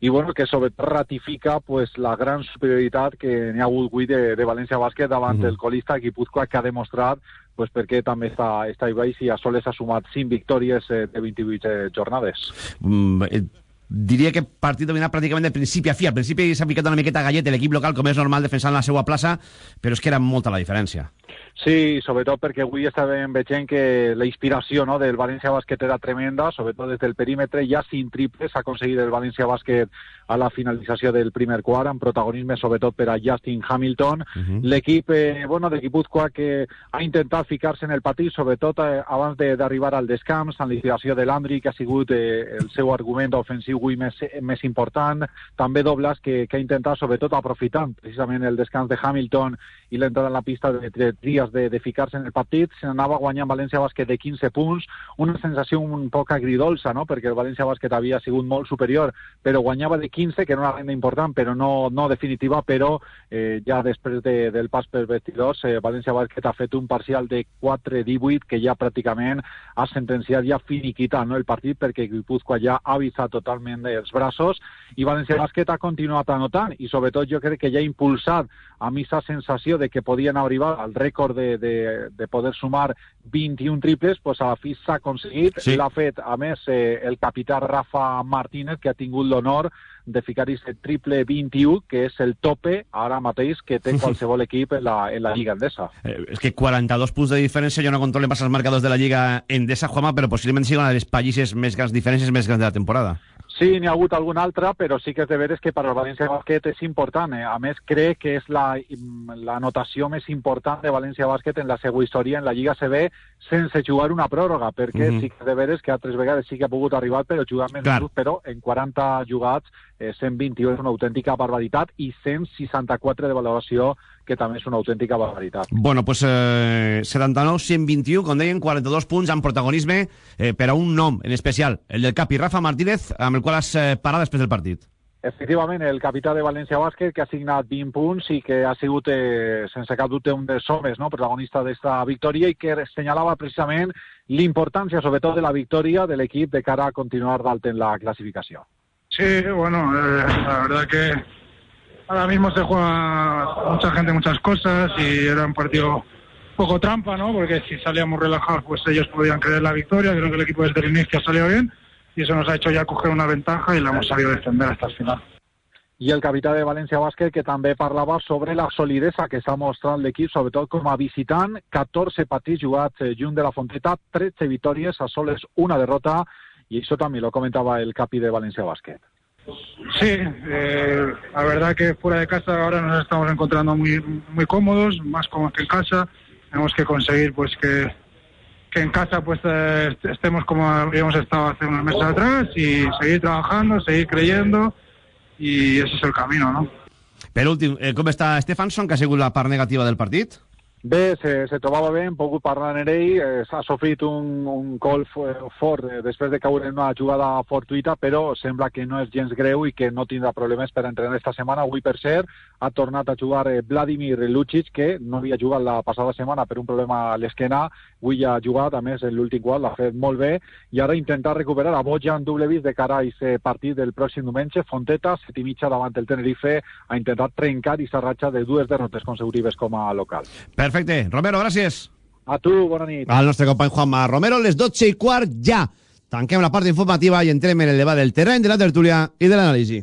i bueno, que sobretot ratifica pues, la gran superioritat que n'hi ha hagut avui de, de València Bàsquet davant Mhm. del colista Guipúzcoa, que ha demostrat pues, perquè també està, està a baix i a soles ha sumat 5 victòries eh, de 28 eh, jornades. Mm, eh, diria que partit dominat pràcticament de principi a fi. Al principi s'ha ficat una miqueta gallet l'equip local, com és normal, defensant la seva plaça, però és que era molta la diferència. Sí, sobretot perquè avui estàvem veient que la inspiració no, del València Bàsquet era tremenda, sobretot des del perímetre, ja cinc triples ha aconseguit el València Bàsquet a la finalització del primer quart, amb protagonisme sobretot per a Justin Hamilton. Mhm. L'equip eh, bueno, de Guipúzcoa que ha intentat ficar-se en el partit, sobretot eh, abans de- d'arribar al descans, amb l'inspiració de Landry, que ha sigut eh, el seu argument ofensiu avui més, més important, també Doblas, que, que ha intentat sobretot aprofitant precisament el descans de Hamilton i l'entrada en la pista de, de dies de, de ficar-se en el partit, se n'anava guanyant València Bàsquet de 15 punts, una sensació un poc agridolça, no? perquè el València Bàsquet havia sigut molt superior, però guanyava de 15, que era una renda important, però no, no definitiva, però eh, ja després de, del pas per vestidors, eh, València Bàsquet ha fet un parcial de 4-18, que ja pràcticament ha sentenciat, ja finiquitat no? el partit, perquè Guipúzcoa ja ha avisat totalment els braços, i València Bàsquet ha continuat anotant, i sobretot jo crec que ja ha impulsat a mi aquesta sensació de que podien arribar al rècord de, de, de poder sumar 21 triples, pues a la fi s'ha aconseguit. Sí. L'ha fet, a més, eh, el capità Rafa Martínez, que ha tingut l'honor de ficar aquest triple 21, que és el tope ara mateix que té qualsevol equip en la, en la Lliga Endesa. Eh, és que 42 punts de diferència, jo no controlo pas els marcadors de la Lliga Endesa, Juanma, però possiblement sigui una de les pallisses més grans diferències més grans de la temporada. Sí, n'hi ha hagut alguna altra, però sí que és de veres que per al València Bàsquet és important. Eh? A més, crec que és la, la notació més important de València Bàsquet en la seva història en la Lliga CB sense jugar una pròrroga, perquè Mhm. sí que és de veres que altres vegades sí que ha pogut arribar, però jugar més Clar. minuts, però en 40 jugats, eh, 121 és una autèntica barbaritat i 164 de valoració, que també és una autèntica barbaritat. Bueno, pues eh, 79, 121, com deien, 42 punts amb protagonisme eh, per a un nom en especial, el del capi Rafa Martínez, amb el qual has eh, parat després del partit. Efectivament, el capità de València Bàsquet, que ha signat 20 punts i que ha sigut, eh, sense cap dubte, un dels homes no? protagonista d'esta victòria i que assenyalava precisament l'importància, sobretot, de la victòria de l'equip de cara a continuar dalt en la classificació. Sí, bueno, eh, la verdad que ahora mismo se juega mucha gente muchas cosas y era un partido poco trampa, ¿no? Porque si salíamos relajados, pues ellos podían creer la victoria. Creo que el equipo desde el inicio salió bien y eso nos ha hecho ya coger una ventaja y la hemos sabido defender hasta el final. I el capità de València Bàsquet, que també parlava sobre la solidesa que està mostrant l'equip, sobretot com a visitant, 14 partits jugats eh, junt de la Fonteta, 13 victòries a soles una derrota, i això també lo comentava el capi de València Bàsquet. Sí, eh, la verdad que fuera de casa ahora nos estamos encontrando muy, muy cómodos, más cómodos que en casa. Tenemos que conseguir pues que, que en casa pues eh, est- estemos como habíamos estado hace unos meses atrás y seguir trabajando, seguir creyendo y ese es el camino, ¿no? Per últim, eh, com està Stefansson, que ha sigut la part negativa del partit? Bé, se, se trobava bé, hem pogut parlar amb ell, eh, sofrit un, un gol fo- fort eh, després de caure en una jugada fortuita, però sembla que no és gens greu i que no tindrà problemes per entrenar esta setmana. Avui, per cert, ha tornat a jugar eh, Vladimir Lucic, que no havia jugat la passada setmana per un problema a l'esquena. Avui ja ha jugat, a més, en l'últim quart l'ha fet molt bé, i ara intentar recuperar a Bojan Dublevis de cara a aquest partit del pròxim diumenge. Fonteta, set i mitja davant el Tenerife, ha intentat trencar aquesta ratxa de dues derrotes consecutives com a local. Perfecte. Romero, gràcies. A tu, bona nit. Al nostre company Juanma Romero, les 12 i quart ja. Tanquem la part informativa i entrem en el debat del terreny, de la tertúlia i de l'anàlisi.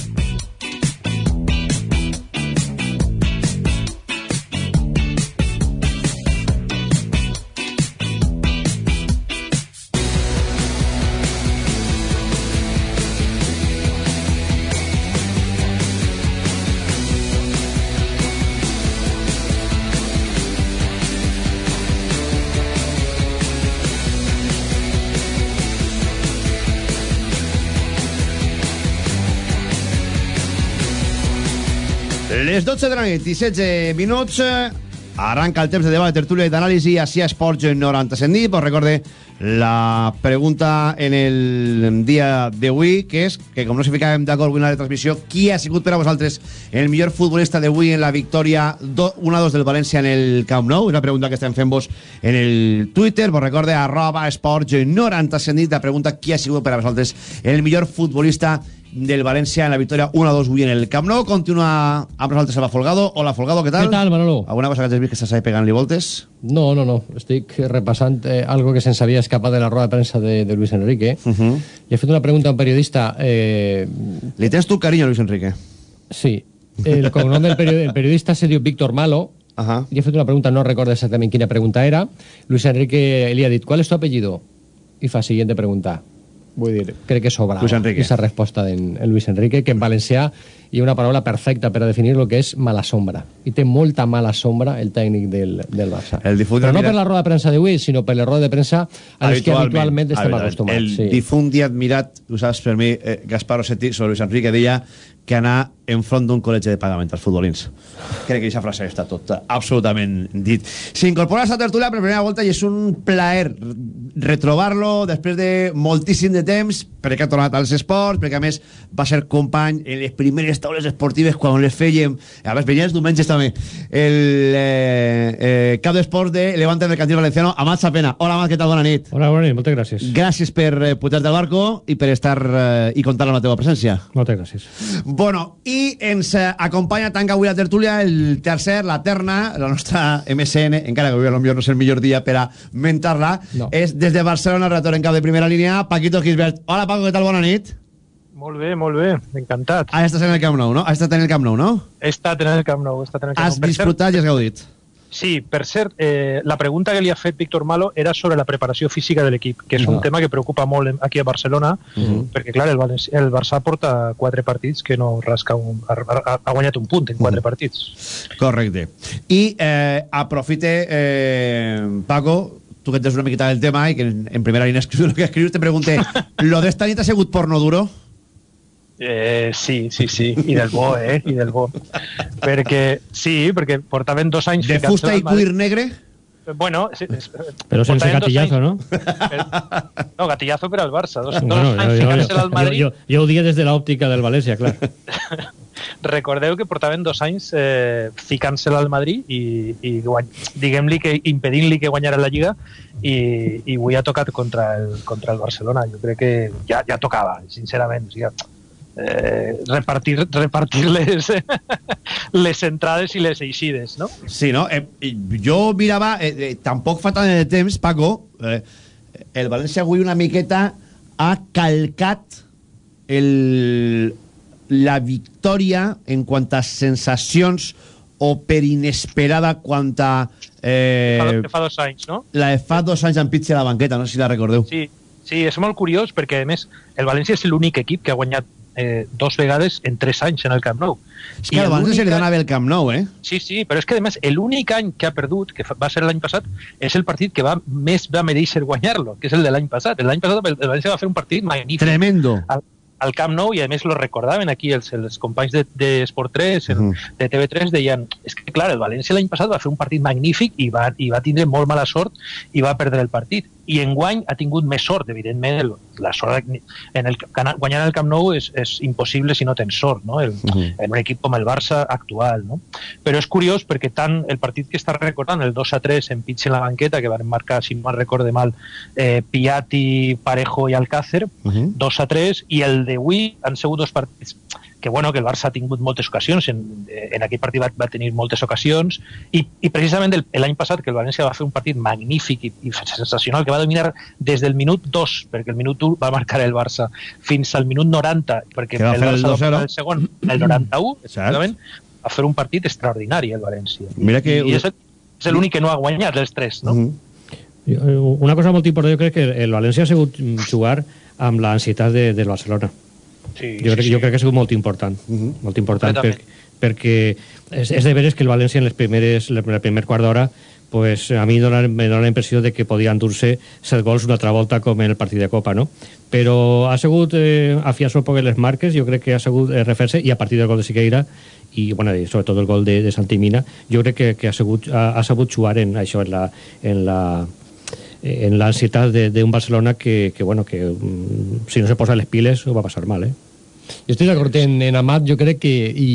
Les 12 de la nit i 16 minuts, Arranca el temps de debat, de tertúlia i d'anàlisi a Esports 97 nit. Pues recorde la pregunta en el dia d'avui, que és que com no s'hi ficàvem d'acord avui en la transmissió, qui ha sigut per a vosaltres el millor futbolista d'avui en la victòria 1-2 del València en el Camp Nou? És la pregunta que estem fent vos en el Twitter. Vos recorde arroba esports 97 nit la pregunta qui ha sigut per a vosaltres el millor futbolista del València en la victòria 1-2 avui en el Camp Nou. Continua amb nosaltres Salva Folgado. Hola, Folgado, què tal? Què tal, Manolo? Alguna cosa que has vist que s'està pegant-li voltes? No, no, no. Estic repassant eh, algo que se'ns havia escapat de la roda de premsa de, de Luis Enrique. Uh -huh. I he fet una pregunta a un periodista... Eh... Li tens tu carinyo, Luis Enrique? Sí. El cognom del periodista, el periodista se diu Víctor Malo. Uh -huh. I he fet una pregunta, no recordo exactament quina pregunta era. Luis Enrique li ha dit, ¿cuál es tu apellido? I fa siguiente pregunta. Vull dir, crec que sobra esa resposta en, en Luis Enrique, que en valencià hi ha una paraula perfecta per a definir lo que és mala sombra. I té molta mala sombra el tècnic del, del Barça. El Però no per la roda de premsa d'avui, sinó per les rodes de premsa a les que habitualment estem acostumats. El sí. difunt i admirat, ho saps per mi, eh, Gaspar Rossetti, sobre Luis Enrique, deia que anar enfront d'un col·legi de pagament als futbolins. Crec que aquesta frase està tot absolutament dit. S'incorpora a esta tertúlia per primera volta i és un plaer retrobar-lo després de moltíssim de temps, perquè ha tornat als esports, perquè a més va ser company en les primeres taules esportives quan les fèiem, a més venia els diumenges també, el eh, eh, cap d'esports de Levante Mercantil Valenciano, Amat Sapena. Hola Amat, què tal? Bona nit. Hola, bona nit, moltes gràcies. Gràcies per eh, pujar-te al barco i per estar eh, i comptar amb la teva presència. Moltes gràcies. Bueno, i ens eh, acompanya tanca avui la tertúlia el tercer, la terna, la nostra MSN, encara que avui potser no és el millor dia per a mentar-la, No. és des de Barcelona, relator en cap de primera línia, Paquito Gisbert. Hola Paco, què tal? Bona nit. Molt bé, molt bé, encantat. Ah, estàs en el Camp Nou, no? Has estat en el Camp Nou, no? He estat en el Camp Nou. He estat en el Camp Has Nou. Per disfrutat i has gaudit. Sí, per cert, eh, la pregunta que li ha fet Víctor Malo era sobre la preparació física de l'equip, que és un Ah. tema que preocupa molt aquí a Barcelona, Mhm. perquè, clar, el, Valencia, el Barça porta quatre partits que no rasca un... Ha, ha, guanyat un punt en quatre partits. Correcte. I eh, aprofite, eh, Paco, tu que ets una miqueta del tema i que en, en primera línia escrius el que escrius, te pregunte, ¿lo d'esta nit ha sigut porno duro? Eh, sí, sí, sí, i del bo, eh, i del bo. perquè, sí, perquè portaven dos anys... De ficant-se fusta i cuir negre? Bueno, sí, Però sense dos gatillazo, anys- no? No, gatillazo per al Barça. Dos, dos Bueno, anys jo, jo, ficant-se al jo, Madrid. jo, jo ho dia des de l'òptica del València, clar. Recordeu que portaven dos anys eh, ficant-se-la al Madrid i, i guany- diguem-li que impedint-li que guanyara la Lliga i, i avui ha tocat contra el, contra el Barcelona. Jo crec que ja, ja tocava, sincerament. O sigui, eh, repartir, repartir les, les entrades i les eixides, no? Sí, no? Eh, jo mirava, eh, eh, tampoc fa tant de temps, Paco, eh, el València avui una miqueta ha calcat el, la victòria en quant a sensacions o per inesperada quant a eh, Fa, fa dos anys, no? la de fa dos anys Pitxe a la banqueta, no sé si la recordeu. Sí, sí, és molt curiós perquè, a més, el València és l'únic equip que ha guanyat eh, dos vegades en tres anys en el Camp Nou. És que al València se li donava el Camp Nou, eh? Sí, sí, però és que, a més, l'únic any que ha perdut, que va ser l'any passat, és el partit que va més va mereixer guanyar-lo, que és el de l'any passat. L'any passat el València va fer un partit magnífic. Tremendo. Al, al Camp Nou, i a més lo recordaven aquí els, els companys de, de Sport 3, el, Mhm. de TV3, deien, és que clar, el València l'any passat va fer un partit magnífic i va, i va tindre molt mala sort i va perdre el partit. I enguany ha tingut més sort, evidentment, el, la sort en el, guanyar el Camp Nou és, és impossible si no tens sort, no? El, Mhm. en un equip com el Barça actual, no? Però és curiós perquè tant el partit que està recordant, el 2 a 3 en pitch en la banqueta, que van marcar, si no me'n recorde mal, eh, Piatti, Parejo i Alcácer, 2 a 3, i el d'avui han sigut dos partits que, bueno, que el Barça ha tingut moltes ocasions, en, en aquell partit va, va tenir moltes ocasions, i, i precisament el- l'any passat, que el València va fer un partit magnífic i, i sensacional, que va dominar des del minut 2, perquè el minut 1 va marcar el Barça, fins al minut 90, perquè el fer el Barça va 2-0. marcar el segon, el 91, exactament, va fer un partit extraordinari el València. Mira que- I és el- és l'únic que no ha guanyat dels tres, no? Jo, eh, Una cosa molt important, jo crec que el València ha sigut mm, jugar amb l'ansietat de, del Barcelona. Sí, jo, crec, sí, jo sí. crec que ha sigut molt important, molt important per, perquè és, és de veres que el València en les primeres, el primer quart d'hora pues a mi dona, me dona la impressió de que podia endur-se set gols una altra volta com en el partit de Copa, no? Però ha sigut eh, afiar-se un poc les marques, jo crec que ha sigut eh, refer-se, i a partir del gol de Siqueira, i bueno, i sobretot el gol de, de Santimina, jo crec que, que ha, sigut, ha, ha sabut jugar en això, en la, en la, en l'ansietat d'un Barcelona que, que, bueno, que mm, si no se posa les piles ho va passar mal, eh? Jo estic d'acord en, en Amat, jo crec que i,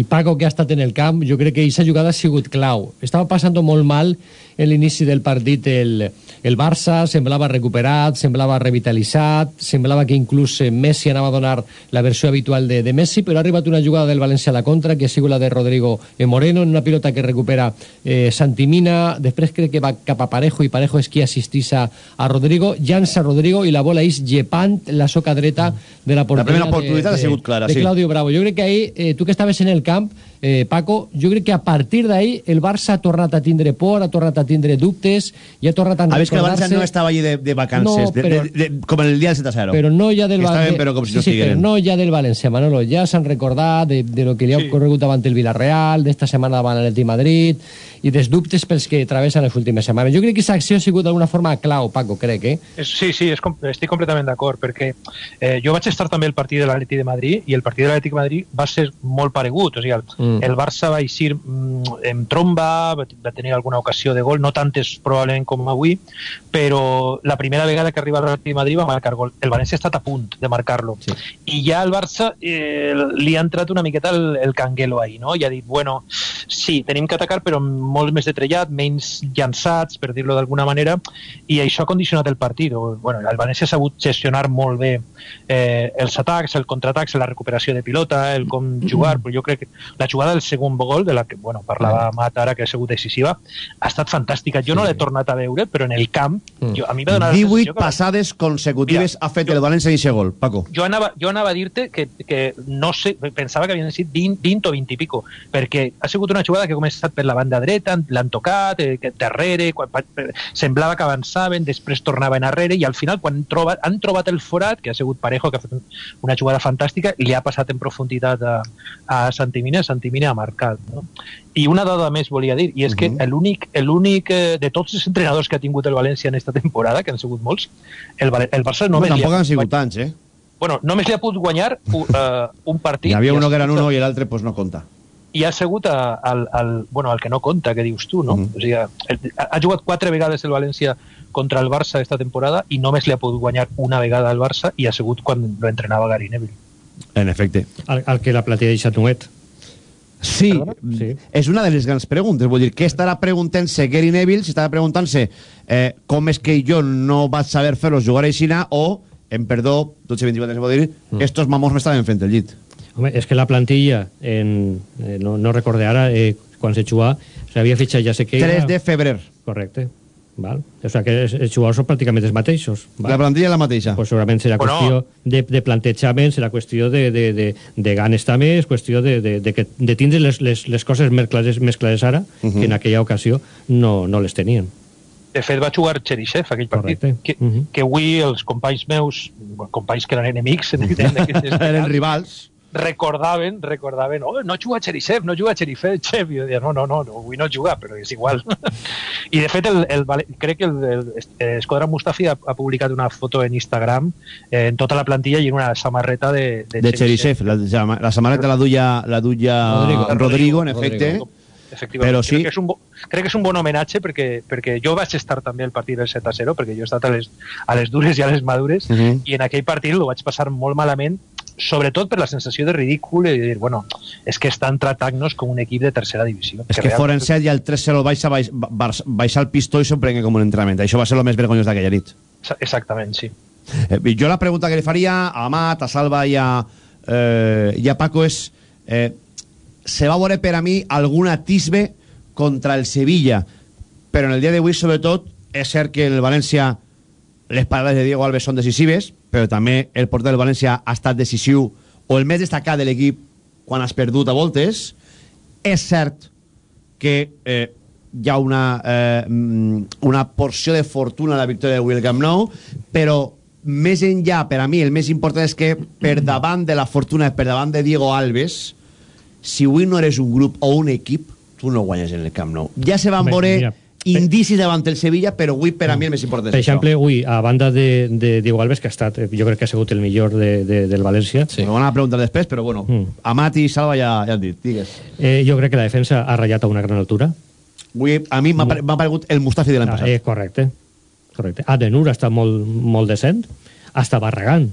i Paco que ha estat en el camp, jo crec que aquesta jugada ha sigut clau. Estava passant molt mal en l'inici del partit el, el Barça, semblava recuperat, semblava revitalitzat, semblava que inclús Messi anava a donar la versió habitual de, de Messi, però ha arribat una jugada del València a la contra, que ha sigut la de Rodrigo Moreno, en una pilota que recupera eh, Santimina, després crec que va cap a Parejo, i Parejo és qui assistís a, a Rodrigo, llança Rodrigo i la bola és llepant la soca dreta de la porteria. La primera oportunitat ha sigut clara, de sí. Claudio Bravo. Jo crec que ahí, eh, tu que estaves en el camp, eh, Paco, jo crec que a partir d'ahí el Barça ha tornat a tindre por, ha tornat a tindre dubtes i ha tornat a A veure que el Barça recordar-se- no estava allí de, de vacances, No, de, però- de, de, com en el dia del 7-0. però no ja del estaven, de- però com si sí, no sí, però no ja del València, Manolo, ja s'han recordat de, de lo que li ha ocorregut davant el Villarreal, d'esta setmana davant l'Atleti Madrid i dels dubtes pels que travessen les últimes setmanes. Jo crec que aquesta acció ha sigut d'alguna forma clau, Paco, crec, eh? Sí, sí, és, estic completament d'acord, perquè eh, jo vaig estar també al partit de l'Atleti de Madrid i el partit de l'Atleti de Madrid va ser molt paregut, o sigui, el, Mm. el Barça va eixir mm, en tromba, va, tenir alguna ocasió de gol, no tantes probablement com avui, però la primera vegada que arriba al Atleti de Madrid va marcar gol. El València ha estat a punt de marcar-lo. Sí. I ja el Barça eh, li ha entrat una miqueta el, el canguelo ahí, no? I ha dit, bueno, sí, tenim que atacar, però molt més de trellat, menys llançats, per dir-lo d'alguna manera, i això ha condicionat el partit. Bueno, el València ha sabut gestionar molt bé eh, els atacs, el contraatacs, la recuperació de pilota, el com jugar, però jo crec que la jugada del segon gol, de la que bueno, parlava Mat ara, que ha sigut decisiva, ha estat fantàstica. Jo no l'he tornat a veure, però en el camp, jo, a mi m'ha donat la 18 sensació que... passades consecutives ha fet el València i ese gol, Paco. jo anava, jo anava a dir-te que, que no sé, pensava que havien sigut 20, 20 o 20 i pico, perquè ha sigut una jugada que ha començat per la banda dreta, l'han tocat, eh, darrere, quan, per- semblava que avançaven, després tornaven enrere, i al final, quan troba, han trobat el forat, que ha sigut Parejo, que ha fet una jugada fantàstica, i li ha passat en profunditat a, a Santimina, Santimina ha marcat. No? I una dada més volia dir, i és que l'únic l'únic eh, de tots els entrenadors que ha tingut el València en esta temporada, que han sigut molts, el, el Barça No, només li tampoc ha han sigut tants, eh? bueno, només li ha pogut guanyar un, uh, un partit Hi havia uno que eren sigut- uno i l'altre pues, no compta. I ha sigut a, al, al, bueno, al que no compta, que dius tu, no? o sigui, el, ha, jugat quatre vegades el València contra el Barça esta temporada i només li ha pogut guanyar una vegada al Barça i ha sigut quan lo entrenava Gary Neville. En efecte. Al, al que la plantilla deixat nuet. Sí, sí, és una de les grans preguntes. Vull dir, què estarà preguntant-se Gary Neville? Si estarà preguntant-se eh, com és que jo no vaig saber fer-los jugar a Xina o, en perdó, 12-24 se pot dir, Mm. estos mamors m'estaven fent el llit. Home, és que la plantilla, en, eh, no, no recordé ara, eh, quan se jugava, s'havia fitxat ja sé què... 3 de febrer. Correcte. Val? O sigui que els, els jugadors són pràcticament els mateixos. Val? La plantilla és la mateixa. Pues segurament serà Bueno. qüestió de, de plantejament, serà qüestió de, de, de, de ganes també, és qüestió de, de, de, que, de tindre les, les, les coses més clares, més clares ara, uh Mhm. -huh. que en aquella ocasió no, no les tenien. De fet, va jugar Cherisev aquell partit, que, que avui els companys meus, companys que eren enemics, en, en, en, eren rivals, recordaven, recordaven, oh, no juga Cherisev, no juga Cherisev, i jo deia, no, no, no, no, avui no juga, però és igual. I de fet, el, el, crec que el, el, el Esquadra Mustafi ha, ha publicat una foto en Instagram eh, en tota la plantilla i en una samarreta de, de, De Cherisev. La, la samarreta la duia, la duia Rodrigo. Rodrigo, Rodrigo, en efecte. Rodrigo. Efectivament, Però sí. crec, que és un bo, crec que és un bon homenatge perquè, perquè jo vaig estar també al partit del 7 a 0 perquè jo he estat a les, a les dures i a les madures Mhm. i en aquell partit lo vaig passar molt malament sobretot per la sensació de ridícul i de dir, bueno, és que estan tratant-nos com un equip de tercera divisió. És que foren 7 i el 3-0 el baixa, baix, baix, baixar el pistó i s'ho com un entrenament. Això va ser el més vergonyós d'aquella nit. Exactament, sí. Eh, jo la pregunta que li faria a Amat, a Salva i a, eh, i a Paco és eh, se va veure per a mi algun atisbe contra el Sevilla però en el dia d'avui sobretot és cert que el València les parades de Diego Alves són decisives però també el porter del València ha estat decisiu o el més destacat de l'equip quan has perdut a voltes és cert que eh, hi ha una, eh, una porció de fortuna a la victòria de Will Camp Nou, però més enllà, per a mi, el més important és que per davant de la fortuna, per davant de Diego Alves, si avui no eres un grup o un equip, tu no guanyes en el Camp Nou. Ja se van veure mira. Indicis davant el Sevilla, però avui per a mi el més important Per això. exemple, avui, a banda de, de Diego Alves, que ha estat, eh, jo crec que ha sigut el millor de, de, del València, Sí. Me van a preguntar després, però bueno, Mm. Amat i Salva ja, ja han dit, digues. eh, jo crec que la defensa ha ratllat a una gran altura. Avui, a mi m'ha pare- m'ha paregut el Mustafi de l'any Ah, passat. eh, correcte. correcte. Adenur ha estat molt, molt decent. Hasta Barragán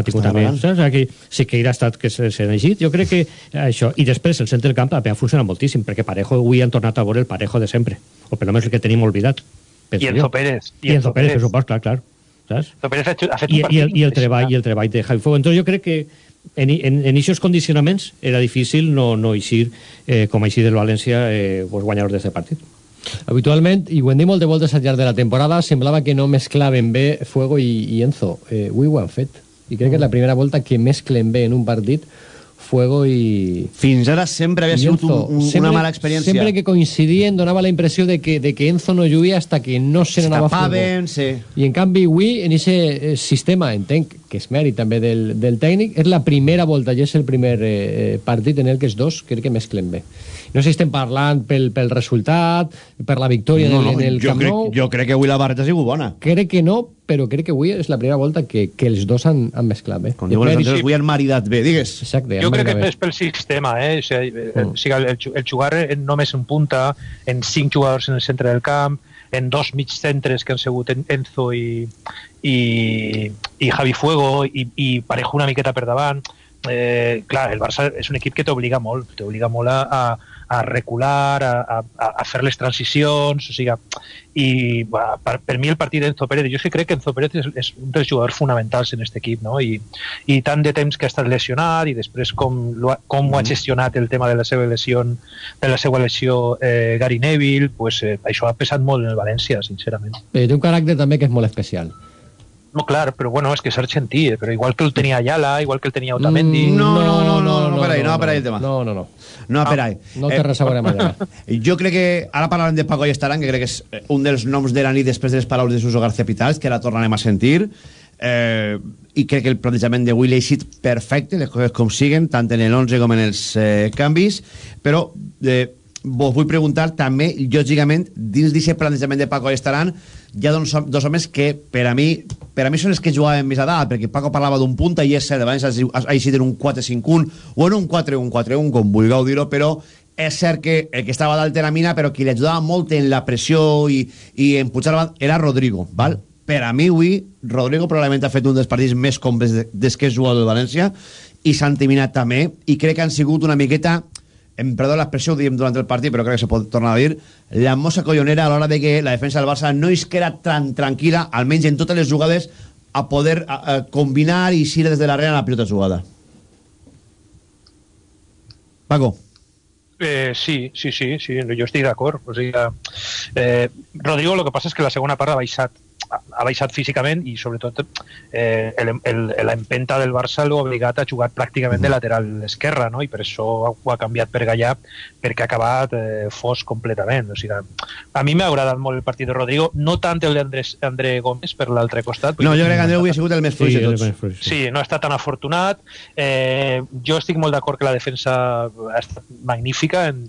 ha tingut també. Saps? Aquí sí que ha estat que s'ha elegit. Jo crec que això... I després el centre del camp també ha funcionat moltíssim, perquè Parejo avui han tornat a veure el Parejo de sempre. O per almenys el que tenim oblidat. I Enzo jo. Pérez. I Enzo Pérez, per supost, clar, clar. Saps? Enzo Pérez ha fet, ha fet I, un i, partit el, i el treball i el treball de Javi Fuego. Entonces jo crec que en, en, en aquests condicionaments era difícil no, no eixir eh, com així del València eh, pues, guanyador d'aquest partit. Habitualment, i ho hem dit molt de voltes al llarg de la temporada, semblava que no mesclaven bé Fuego i, i Enzo. Eh, avui ho han fet. I crec que és la primera volta que mesclen bé en un partit Fuego i... Fins ara sempre havia sigut Enzo. un, un, Sempre- una mala experiència. Sempre que coincidien donava la impressió de que, de que Enzo no lluïa hasta que no se n'anava Fuego. Tapaven, sí. I en canvi avui, en aquest sistema, entenc que és mèrit també del, del tècnic, és la primera volta i és el primer eh, eh, partit en el que els dos crec que mesclen bé. No sé si estem parlant pel, pel resultat, per la victòria No, no, en el jo, Camp crec, Nou. jo crec que avui la barreta ha sigut bona. Crec que no, però crec que avui és la primera volta que, que els dos han, han mesclat bé. Com diuen els francesos, avui han maridat bé, digues. Exacte, Jo crec que bé. és pel sistema, eh? O sigui, eh, Mm. o sigui el, el, el jugar en, només en punta, en cinc jugadors en el centre del camp, en dos mig centres que han sigut en- Enzo i, i, i Javi Fuego i, i Parejo una miqueta per davant eh, clar, el Barça és un equip que t'obliga molt t'obliga molt a, a, a recular a, a, a fer les transicions o sigui, i va, per, per mi el partit d'Enzo Pérez, jo que crec que Enzo Pérez és, és un dels jugadors fonamentals en aquest equip no? I, i tant de temps que ha estat lesionat i després com, com ho ha gestionat el tema de la seva lesió de la seva lesió eh, Gary Neville pues, eh, això ha pesat molt en el València sincerament Eh, té un caràcter també que és molt especial. No, clar, però bueno, és que és argentí, eh, però igual que el tenia Ayala, igual que el tenia Otamendi... Mm, no, no, no, no, no, ahí, no va per ahí el tema. No, no, no. No. No té res a veure amb allà. Jo crec que, ara parlarem de Paco Estaran, que crec que és eh, un dels noms de la nit després de les paraules de Suso García Pitals, que ara tornarem a sentir, eh, i crec que el plantejament d'avui l'ha eixit perfecte, les coses com siguen, tant en el 11 com en els eh, canvis, però eh, vos vull preguntar també, lògicament, dins d'aquest plantejament de Paco Estaran, hi ha dos, homes que per a mi per a mi són els que jugaven més a dalt perquè Paco parlava d'un punta i és cert abans ha eixit en un 4-5-1 o en un 4-1-4-1 com vulgueu dir-ho però és cert que el que estava dalt era Mina però qui li ajudava molt en la pressió i, i en pujar era Rodrigo val? per a mi avui Rodrigo probablement ha fet un dels partits més compres de- des que és jugador del València i Santi Mina també i crec que han sigut una miqueta em perdó l'expressió, ho diem durant el partit, però crec que se pot tornar a dir, la mossa collonera a l'hora de que la defensa del Barça no es queda tan tranquil·la, almenys en totes les jugades, a poder a, a combinar i eixir des de l'arrere la pilota jugada. Paco. Eh, sí, sí, sí, sí, jo estic d'acord. O sigui, eh, Rodrigo, el que passa és que la segona part ha baixat ha baixat físicament i sobretot eh, el, el, l'empenta del Barça l'ha obligat a jugar pràcticament de lateral esquerra no? i per això ho ha canviat per Gallà perquè ha acabat eh, fos completament o sigui, a mi m'ha agradat molt el partit de Rodrigo no tant el d'André Gómez per l'altre costat No, jo crec que Andreu avui ha sigut el més fluix Sí, de tots. fluix, Sí, no ha estat tan afortunat. Eh, jo estic molt d'acord que la defensa ha estat magnífica. En,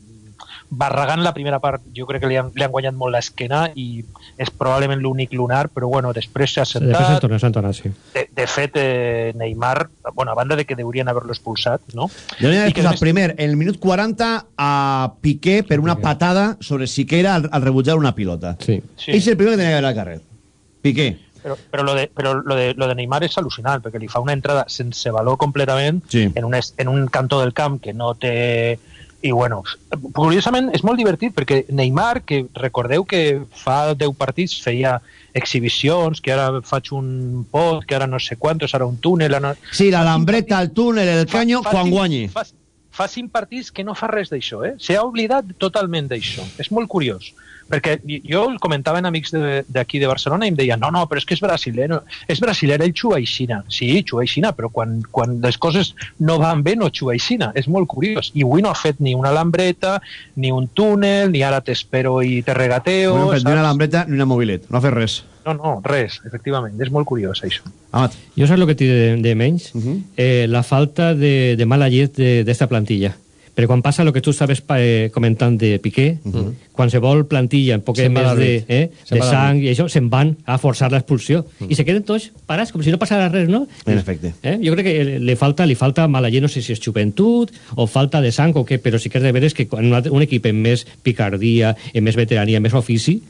Barragán la primera part jo crec que li han, li han guanyat molt l'esquena i és probablement l'únic lunar, però bueno, després s'ha Després sentat. tornat, s'ha tornat, sí. De, de fet, eh, Neymar, bueno, a banda de que deurien haver-lo expulsat, no? Jo li he I que posat més- primer, en el minut 40, a Piqué per una patada sobre Siquera al, al rebutjar una pilota. Sí. Sí. És el primer que tenia que haver al carrer. Piqué. Però, però, lo de, però lo, de, lo de Neymar és al·lucinant, perquè li fa una entrada sense valor completament Sí. en, un, es- en un cantó del camp que no té... I bueno, curiosament és molt divertit perquè Neymar, que recordeu que fa 10 partits feia exhibicions, que ara faig un pot, que ara no sé quantos, ara un túnel... Ara... Sí, la lambreta, el túnel, el caño, quan cinc- guanyi. Fa, fa cinc partits que no fa res d'això, eh? S'ha oblidat totalment d'això. És molt curiós. Perquè jo el comentava en amics de- d'aquí de, de Barcelona i em deien no, no, però és que és brasilero. És brasilero, ell juga aixina. Sí, juga aixina, però quan, quan les coses no van bé no juga aixina. És molt curiós. I avui no ha fet ni una lambreta, ni un túnel, ni ara t'espero i te regateo. No ha fet ni una lambreta ni una mobilet. No ha fet res. No, no, res, efectivament. És molt curiós, això. Amat. Jo saps el que tinc de, de menys? Mhm. eh, la falta de, de mala llet de- d'esta plantilla. Però quan passa el que tu estaves eh, comentant de Piqué, uh -huh. qualsevol plantilla amb poquet més de, eh, de sang i això, se'n van a forçar l'expulsió. Uh -huh. I se queden tots parats, com si no passara res, no? En efecte. Eh? Jo crec que li falta, li falta mala gent, no sé si és joventut o falta de sang o què, però sí que és de veres que quan un, un equip amb més picardia, amb més veterania, amb més ofici,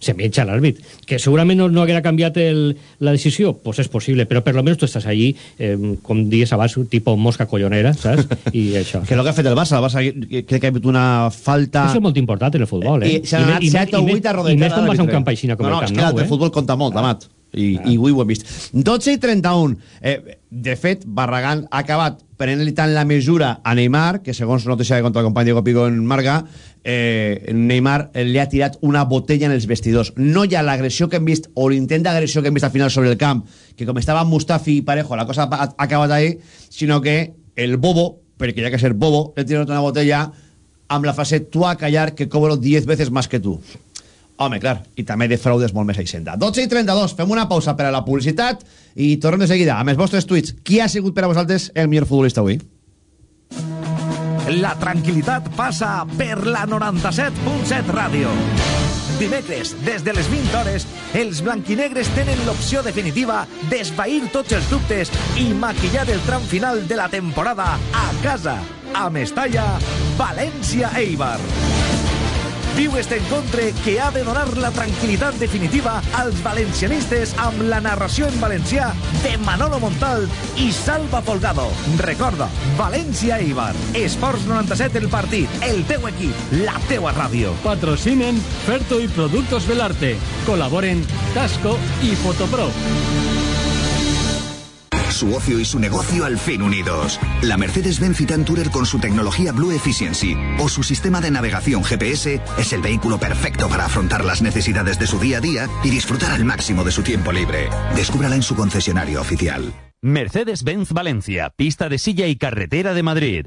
se menja l'àrbit. Que segurament no, no haguera canviat el, la decisió, pues és possible, però per lo menos tu estàs allí, eh, com dies abans, tipo mosca collonera, saps? I això. Que és el que ha fet el Barça, el Barça crec que ha hagut una falta... Això és molt important en el futbol, eh? I s'han anat 7 o 8 a rodejar. I més quan vas a un camp així com no, no, el Camp Nou, eh? eh? El futbol compta molt, Amat. I, ah. i avui ho hem vist. 12 i 31. Eh, de fet, Barragán ha acabat prenent-li tant la mesura a Neymar, que segons notícia de contra el company Diego Pico en Marga, eh, Neymar li ha tirat una botella en els vestidors. No hi ha l'agressió que hem vist, o l'intent d'agressió que hem vist al final sobre el camp, que com estava Mustafi i Parejo, la cosa ha, acabat ahí, sinó que el bobo, perquè hi ha que ser bobo, le ha tirat una botella amb la frase tu a callar que cobro 10 veces más que tu. Home, clar, i també de fraudes molt més a Hisenda. 12 i 32, fem una pausa per a la publicitat i tornem de seguida amb els vostres tuits. Qui ha sigut per a vosaltres el millor futbolista avui? La tranquil·litat passa per la 97.7 ràdio. Dimecres, des de les 20 hores, els blanquinegres tenen l'opció definitiva d'esvair tots els dubtes i maquillar el tram final de la temporada a casa, a Mestalla, València-Eibar. Viu este encontre que ha de donar la tranquil·litat definitiva als valencianistes amb la narració en valencià de Manolo Montal i Salva Folgado. Recorda, València-Eibar. Esports 97 el partit, el teu equip, la teua ràdio. Patrocinen Ferto y Productos Belarte. Colaboren Casco y Fotopro. Su ocio y su negocio al fin unidos. La Mercedes-Benz Citan Tourer con su tecnología Blue Efficiency o su sistema de navegación GPS es el vehículo perfecto para afrontar las necesidades de su día a día y disfrutar al máximo de su tiempo libre. Descúbrala en su concesionario oficial. Mercedes-Benz Valencia, pista de silla y carretera de Madrid.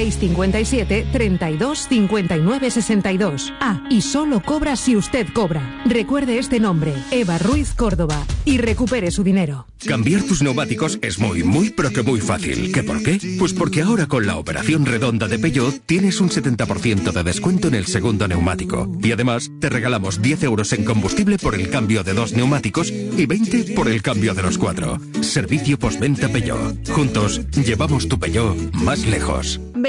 657 32 59 62. Ah, y solo cobra si usted cobra. Recuerde este nombre, Eva Ruiz Córdoba, y recupere su dinero. Cambiar tus neumáticos es muy, muy, pero que muy fácil. ¿Qué por qué? Pues porque ahora con la operación redonda de Peugeot tienes un 70% de descuento en el segundo neumático. Y además te regalamos 10 euros en combustible por el cambio de dos neumáticos y 20 por el cambio de los cuatro. Servicio postventa Peugeot. Juntos llevamos tu Peugeot más lejos.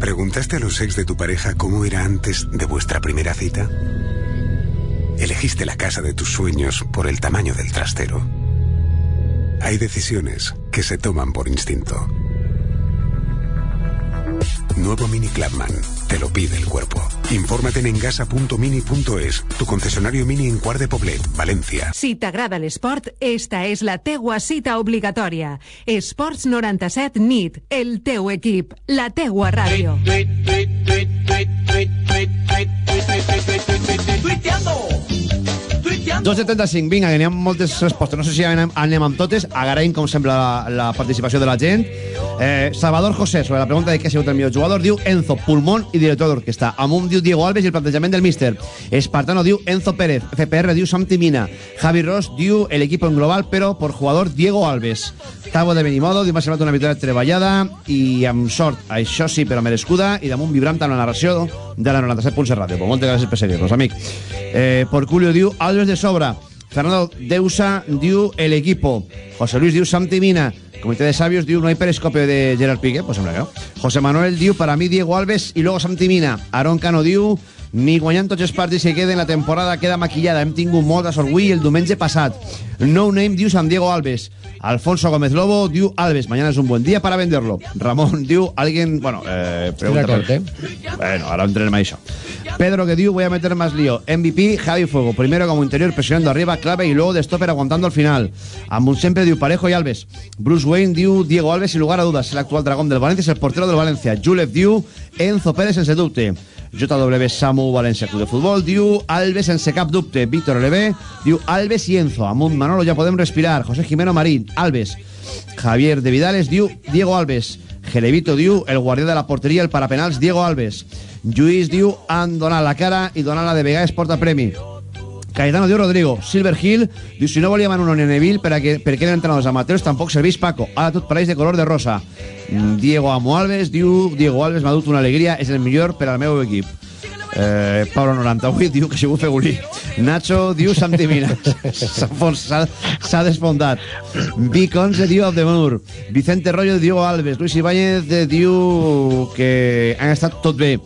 ¿Preguntaste a los ex de tu pareja cómo era antes de vuestra primera cita? Elegiste la casa de tus sueños por el tamaño del trastero. Hay decisiones que se toman por instinto. Nuevo Mini Clubman. Te lo pide el cuerpo. Infórmate en engasa.mini.es, tu concesionario Mini en Quart de Poblet, Valencia. Si t'agrada l'esport, esta és la teua cita obligatòria. Esports 97 NIT, el teu equip, la teua ràdio. Tuiteando! 2.75, vinga, que n'hi ha moltes respostes. No sé si anem, anem amb totes. Agraïm, com la, la participació de la gent. Eh, Salvador José, sobre la pregunta de què ha sigut el millor jugador, diu Enzo Pulmón i director d'orquestra. Amunt diu Diego Alves i el plantejament del míster. Espartano diu Enzo Pérez. FPR diu Santi Mina. Javi Ross diu el equipo en global, però por jugador Diego Alves. Tavo de Benimodo diu m'ha semblat una victòria treballada i amb sort, això sí, però merescuda, i damunt vibrant amb la narració de la 97.7 Ràdio. Pues moltes gràcies per seguir-nos, amic. Eh, Porculio diu Alves de sobra. Fernando Deusa diu el equipo. José Luis diu Santi Mina. Comité de Sabios diu no hay periscopio de Gerard Piqué, pues hombre. José Manuel diu para mí Diego Alves y luego Santi Mina. Aaron Cano diu ni guanyant tots els partits que queden, la temporada queda maquillada. Hem tingut molta sort avui el diumenge passat. No Name diu San Diego Alves. Alfonso Gómez Lobo diu Alves, mañana es un buen día para venderlo. Ramón diu alguien, bueno, eh, pregunta per- Bueno, ahora entraremos a eso. Pedro que diu, voy a meter más lío. MVP, Javi Fuego. Primero como interior, presionando arriba, clave y luego de stopper aguantando al final. Amun siempre diu Parejo y Alves. Bruce Wayne diu Diego Alves, sin lugar a dudas, el actual dragón del Valencia, es el portero del Valencia. Julev diu Enzo Pérez sense dubte. JW Samu Valencia Club de Futbol diu Alves sense cap dubte. Víctor LB diu Alves y Enzo. Amunt Manolo ya podem respirar. José Jimeno Marín, Alves. Javier de Vidales diu Diego Alves. Gelevito diu el guardià de la porteria, el parapenals Diego Alves. Lluís diu han donat la cara i donat la de vegades porta premi. Cayetano diu Rodrigo. Silver Hill diu si no en un Neville per a que, per què eren entrenadors amateurs tampoc serveix Paco. Ara tot pareix de color de rosa. Diego Amo Alves diu Diego Alves m'ha dut una alegria, és el millor per al meu equip. Eh, Pablo 98 diu que si vull fer gulí. Nacho diu Santi Mina. S'ha desfondat. Vic 11 diu Abdemur. Vicente Rollo diu Alves. Luis Ibáñez diu que han estat tot bé.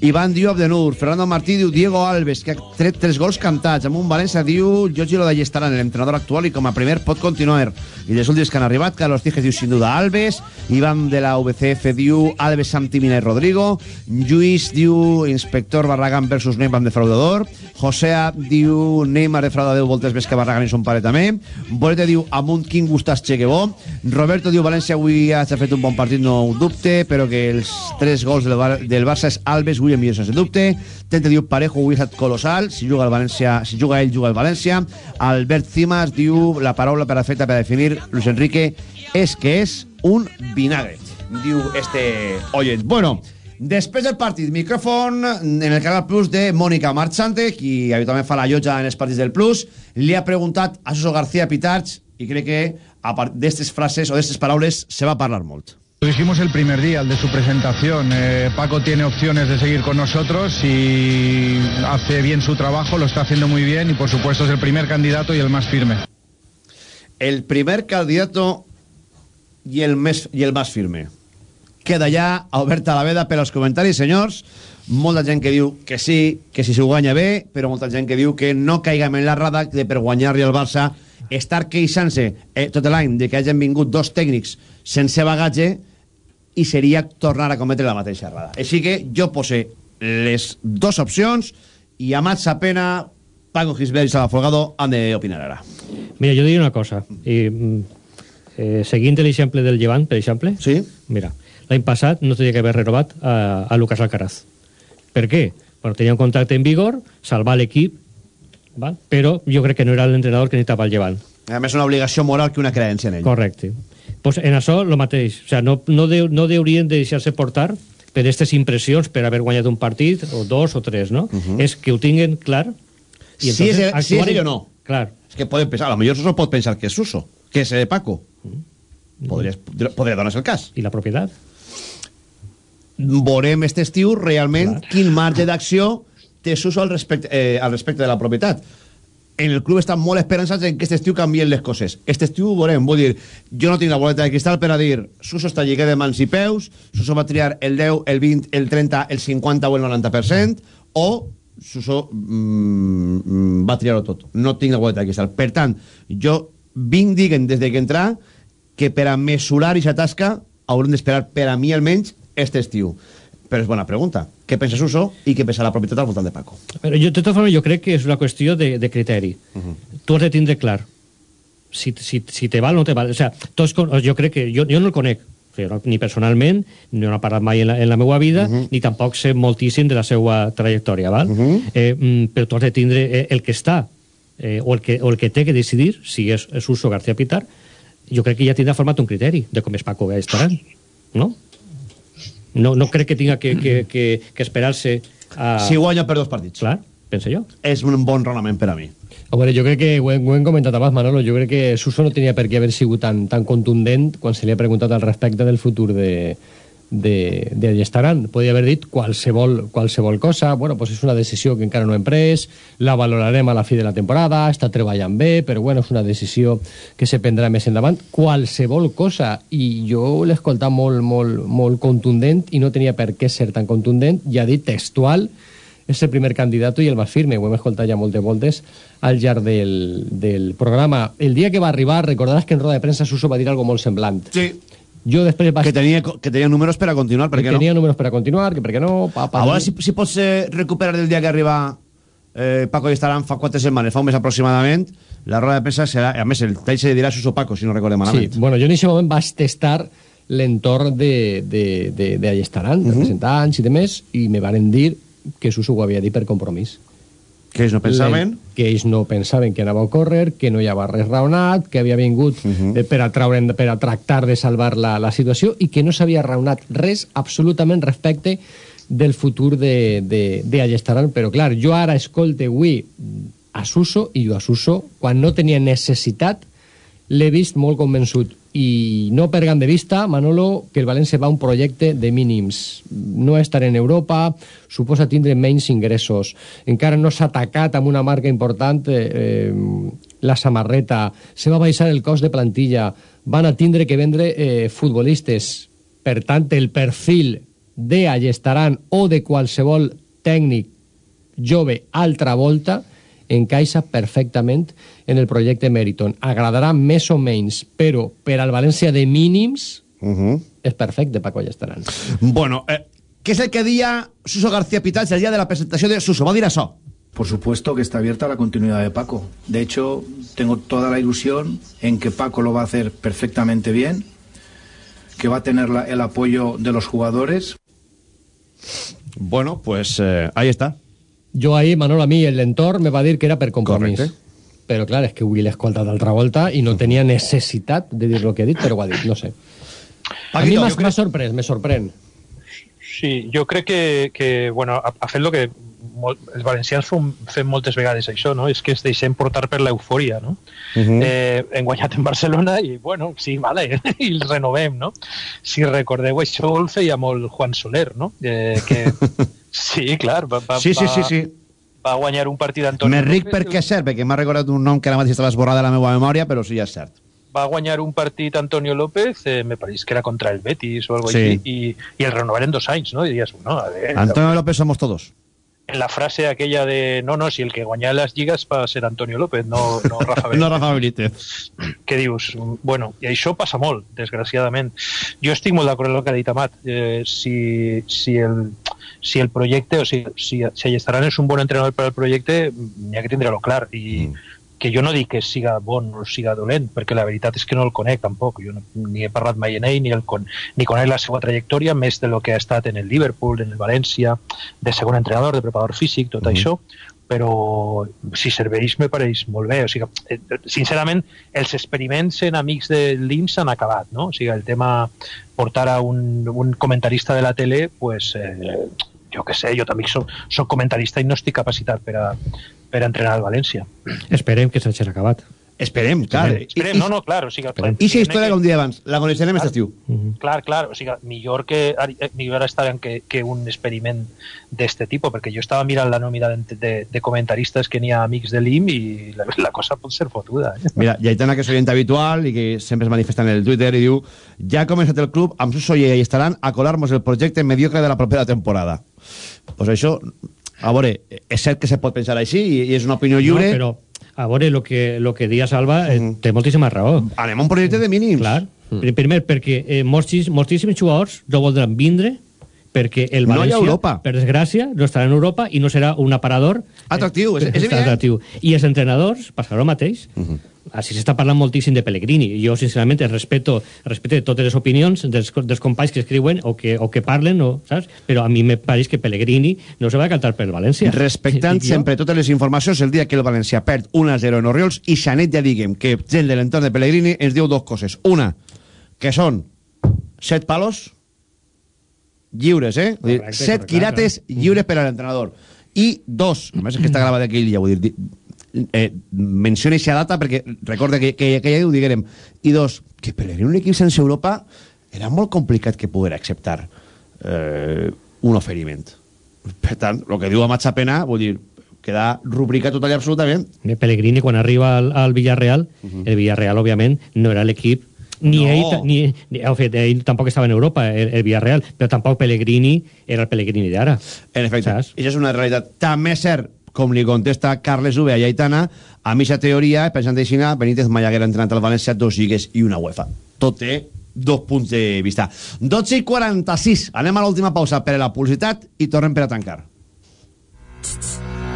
Ivan diu Abdenur, Fernando Martí diu Diego Alves, que ha tret tres gols cantats. Amb un València diu Jogi lo d'Allestaran, l'entrenador actual, i com a primer pot continuar. I les últims que han arribat, Carlos Tijes diu sin duda Alves, Ivan de la VCF diu Alves, Mina i Rodrigo, Lluís diu Inspector Barragán versus Neymar defraudador, Josea diu Neymar defraudador deu voltes més que Barragán i son pare també, Bolete diu Amunt quin gustas che que bo, Roberto diu València avui ha fet un bon partit, no ho dubte, però que els tres gols del, Bar del Barça és Alves, William Millor sense dubte. Tente diu Parejo estat colossal, si juga el València, si juga ell, juga el València. Albert Cimas diu la paraula perfecta per definir Luis Enrique és que és un vinagre. Diu este oyent. Bueno, Després del partit, micròfon en el Canal Plus de Mònica Marchante, qui habitualment fa la llotja en els partits del Plus, li ha preguntat a Suso García Pitarch i crec que a part d'estes frases o d'estes paraules se va parlar molt. Lo dijimos el primer día, el de su presentación. Eh, Paco tiene opciones de seguir con nosotros y hace bien su trabajo, lo está haciendo muy bien y por supuesto es el primer candidato y el más firme. El primer candidato i el, més, i el més firme. Queda ja oberta la veda per als comentaris, senyors. Molta gent que diu que sí, que si s'ho guanya bé, però molta gent que diu que no caiguem en la rada de per guanyar-li al Barça estar queixant-se eh, tot l'any de que hagin vingut dos tècnics sense bagatge i seria tornar a cometre la mateixa errada. Així que jo posé les dues opcions i Amat Sapena, Paco Gisbert i Salva Folgado han d'opinar ara. Mira, jo diria una cosa. I, mm, eh, seguint l'exemple del Llevant, per exemple, sí? mira, l'any passat no tenia que haver renovat a, a Lucas Alcaraz. Per què? Bueno, tenia un contracte en vigor, salvar l'equip, però jo crec que no era l'entrenador que necessitava el Llevant. A més, una obligació moral que una creença en ell. Correcte. Pues en això, el mateix. O sea, no, no, de, no deurien de deixar-se portar per aquestes impressions per haver guanyat un partit, o dos o tres, no? Uh -huh. És que ho tinguen clar I si, és, el, si és ell o no. Clar. És que poden pensar, a lo millor Suso pot pensar que és Suso, que és eh, Paco. Uh -huh. Podria, podria donar-se el cas. I la propietat? Veurem este estiu realment clar. quin marge d'acció té Suso al respecte, eh, al respecte de la propietat. En el club estan molt esperançats en que este estiu canvien les coses. Este estiu ho veurem, vull dir, jo no tinc la boleta de cristal per a dir Suso està lligat de mans i peus, Suso va triar el 10, el 20, el 30, el 50 o el 90%, o Suso mm, va triar-ho tot. No tinc la boleta de cristal. Per tant, jo vinc dient des de que entra que per a mesurar i tasca haurem d'esperar, per a mi almenys, este estiu. Però és bona pregunta. Què pensa Suso i què pensa la propietat al voltant de Paco? Però jo, de tota forma, jo crec que és una qüestió de, de criteri. Uh -huh. Tu has de tindre clar si, si, si te val o no te val. O sea, tots, jo crec que... Jo, jo no el conec, ni personalment, ni no he parlat mai en la, en la meva vida, uh -huh. ni tampoc sé moltíssim de la seva trajectòria, val? Uh -huh. eh, mm, però tu has de tindre eh, el que està, eh, o, el que, o el que té que decidir, si és, és Suso García Pitar, jo crec que ja tindrà format un criteri de com és Paco estaran, no? No, no crec que tinga que, que, que, que esperar-se a... Si guanya per dos partits. Clar, penso jo. És un bon raonament per a mi. Home, jo crec que ho hem, ho hem comentat abans, Manolo, jo crec que Suso no tenia per què haver sigut tan, tan contundent quan se li ha preguntat al respecte del futur de, de, de Llestaran. Podia haver dit qualsevol, qualsevol cosa, bueno, pues és una decisió que encara no hem pres, la valorarem a la fi de la temporada, està treballant bé, però bueno, és una decisió que se prendrà més endavant, qualsevol cosa, i jo l'he escoltat molt, molt, molt contundent i no tenia per què ser tan contundent, ja dit textual, és el primer candidat i el més firme, ho hem escoltat ja moltes voltes al llarg del, del programa. El dia que va arribar, recordaràs que en roda de premsa Suso va dir algo molt semblant. Sí. Jo després vaig... Que tenia, que tenia números per a continuar, per que què no? tenia números per a continuar, que per què no... Pa, pa, A veure si, si pots eh, recuperar del dia que arriba eh, Paco i estaran fa quatre setmanes, fa un mes aproximadament, la roda de premsa serà... A més, el tall se dirà Suso Paco, si no recordem Sí, malament. bueno, jo en aquest moment vaig testar l'entorn de, de, de, de Allestaran, de representants i demés, i me van dir que Suso ho havia dit per compromís. Que ells no pensaven... Que ells no pensaven que anava a córrer, que no hi havia res raonat, que havia vingut eh, per, a traure, per a tractar de salvar la, la situació i que no s'havia raonat res absolutament respecte del futur de, de, de Allestaran. Però, clar, jo ara escolte avui a Suso, i jo a Suso, quan no tenia necessitat, l'he vist molt convençut. I no pergan de vista, Manolo, que el València va a un projecte de mínims. No estar en Europa suposa tindre menys ingressos. Encara no s'ha atacat amb una marca important eh, eh, la samarreta. Se va baixar el cost de plantilla. Van a tindre que vendre eh, futbolistes. Per tant, el perfil de Allestaran o de qualsevol tècnic jove altra volta encaixa perfectament en el projecte Meriton. Agradarà més o menys, però per al València de mínims Uh -huh. és perfecte, Paco Allestaran. Bueno, eh, què és el que dia Suso García Pitats el dia de la presentació de Suso? Va dir això. Por supuesto que está abierta la continuidad de Paco. De hecho, tengo toda la ilusión en que Paco lo va a hacer perfectamente bien, que va a tener la- el apoyo de los jugadores. Bueno, pues eh, ahí está. Jo ahir, Manol, a mi l'entorn me va dir que era per compromís. Correcte. Però clar, és que avui l'he escoltat d'altra volta i no tenia necessitat de dir el que ha dit, però ho ha dit, no sé. A mi m'ha crec- sorprès, me sorprèn. Sí, jo crec que, que bueno, ha, ha fet el que molt, els valencians fem, fem moltes vegades això, no? És que es deixem portar per l'eufòria, no? Mhm. eh, hem guanyat en Barcelona i, bueno, sí, vale, i els renovem, no? Si recordeu, això el feia molt Juan Soler, no? Eh, que, sí, clar, va, va, Sí, sí, sí, sí. va guanyar un partit d'Antonio Me ric López, perquè és cert, perquè m'ha recordat un nom que ara mateix estava esborrat de la meva memòria, però sí, ja és cert. va guanyar un partit Antonio López, eh, me pareix que era contra el Betis o algo Sí. així, i, i el renovaren dos anys, no? I diries, no, a ver, Antonio López somos todos. en la frase aquella de no, no, si el que guanya les lligues va ser Antonio López, no, no Rafa Benítez. No Rafa Benítez. Què dius? Bueno, i això passa molt, desgraciadament. Jo estic molt d'acord amb el que ha dit Amat. Eh, si, si, el, si el projecte, o sigui, si, si Allestaran és un bon entrenador per al projecte, n'hi ha que tindre-lo clar. I que jo no dic que siga bon o siga dolent, perquè la veritat és que no el conec tampoc. Jo no, ni he parlat mai amb ell, ni, el con, ni conec la seva trajectòria, més de lo que ha estat en el Liverpool, en el València, de segon entrenador, de preparador físic, tot això però si serveix me pareix molt bé o sigui, eh, sincerament els experiments en amics de l'IMS han acabat no? o sigui, el tema portar a un, un comentarista de la tele pues, eh, jo que sé, jo també soc, soc comentarista i no estic capacitat per a, per a entrenar al València Esperem que s'hagi acabat. Esperem, clar. Esperem, no, no, clar, o sigui, I si història com dia abans, la coneixerem aquest estiu. Clar, clar, o sigui, millor que eh, millor estar que, que un experiment d'este tipus, perquè jo estava mirant la nòmina de, de, de comentaristes que n'hi ha amics de l'IM i la, la cosa pot ser fotuda. Eh? Mira, i Aitana, que és oyent habitual i que sempre es manifesta en el Twitter i diu ja ha començat el club amb Suso i estaran a colar-nos el projecte mediocre de la propera temporada. Pues això, a veure, és cert que se pot pensar així i, i és una opinió lliure. No, però a veure, el que, lo que dia Salva eh, té moltíssima raó. Anem a un projecte de mínims. Clar. Mm. Primer, perquè eh, moltíssims, moltíssims jugadors no voldran vindre perquè el No València, Europa. per desgràcia, no estarà en Europa i no serà un aparador Atractiu, és- eh, és evident. atractiu. I els entrenadors passarà el mateix. Així s'està parlant moltíssim de Pellegrini. Jo, sincerament, respeto, respecte totes les opinions dels, dels companys que escriuen o que, o que parlen, o, saps? però a mi me pareix que Pellegrini no se va a cantar per València. Respectant jo. sempre totes les informacions, el dia que el València perd 1-0 en Oriols, i Xanet ja diguem que gent de l'entorn de Pellegrini ens diu dos coses. Una, que són set palos lliures, eh? Correcte, set correcte, quilates lliures per a l'entrenador. I dos, a més és que està gravat aquí ja vull dir, di- eh, menciona aquesta data perquè recorda que, que, que ja ho diguérem. I dos, que Pellegrini un equip sense Europa era molt complicat que poguera acceptar eh, un oferiment. Per tant, el que diu a Matxapena, vull dir, queda rubricat total i absolutament. Pellegrini, quan arriba al, al Villarreal, el Villarreal, òbviament, no era l'equip Ni, No. ell, ni, ni, en fet, ell tampoc estava en Europa, el, el Villarreal, però tampoc Pellegrini era el Pellegrini d'ara. En efecte, això és una realitat. També és cert, com li contesta Carles Uve a Aitana, a mi teoria, pensant així, Benítez mai haguera entrenat al València dos lligues i una UEFA. Tot té dos punts de vista. 12 i 46. Anem a l'última pausa per a la publicitat i tornem per a tancar.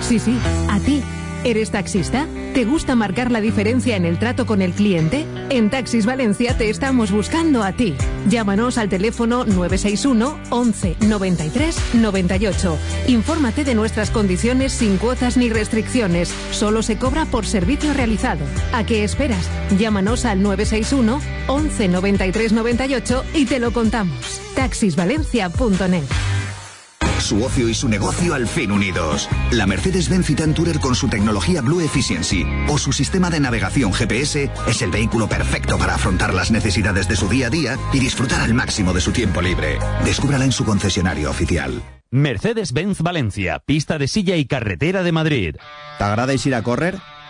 Sí, sí, a ti. ¿Eres taxista? ¿Te gusta marcar la diferencia en el trato con el cliente? En Taxis Valencia te estamos buscando a ti. Llámanos al teléfono 961 11 93 98. Infórmate de nuestras condiciones sin cuotas ni restricciones. Solo se cobra por servicio realizado. ¿A qué esperas? Llámanos al 961 11 93 98 y te lo contamos. Taxisvalencia.net. Su ocio y su negocio al fin unidos. La Mercedes-Benz Citan Tourer con su tecnología Blue Efficiency o su sistema de navegación GPS es el vehículo perfecto para afrontar las necesidades de su día a día y disfrutar al máximo de su tiempo libre. Descúbrala en su concesionario oficial. Mercedes-Benz Valencia, pista de silla i carretera de Madrid. T'agrada eixir a córrer?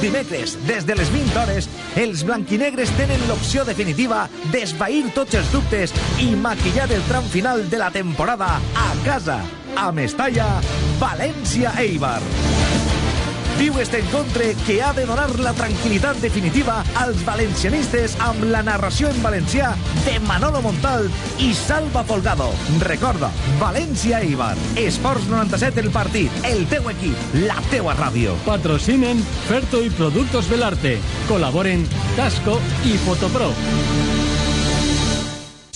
Dimecres, des de les 20 hores, els blanquinegres tenen l'opció definitiva d'esvair tots els dubtes i maquillar el tram final de la temporada a casa, a Mestalla, València-Eibar. Viu este encontre que ha de donar la tranquil·litat definitiva als valencianistes amb la narració en valencià de Manolo Montal i Salva Folgado. Recorda, València-Eibar. Esports 97 el partit, el teu equip, la teua ràdio. Patrocinen Ferto y Productos Belarte. Colaboren Tasco y Fotopro.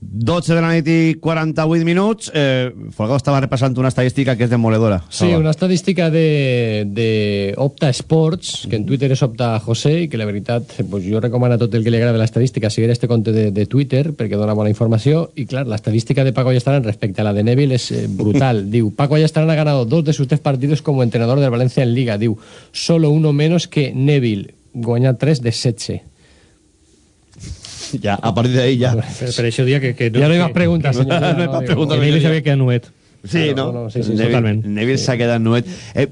12 de la nit i 48 minuts. Eh, Folgado estava repassant una estadística que és demoledora. Sí, Salva. una estadística de, de Opta Sports, que en Twitter és Opta José, i que la veritat, pues jo recomano a tot el que li agrada l'estadística seguir este compte de, de Twitter, perquè dona bona informació, i clar, l'estadística de Paco Ayestarán respecte a la de Neville és eh, brutal. diu, Paco Ayestarán ha ganado dos de sus tres partidos como entrenador del Valencia en Liga. Diu, solo uno menos que Neville, guanya 3 de 16. Ja, a partir d'ahí ja. Per, per això dia que, que Ja no hi ha més preguntes, senyor. No, no més preguntes. Que Neville s'havia quedat nuet. Sí, no? no, no, sí, sí, Neville, totalment. Neville s'ha quedat nuet. Eh,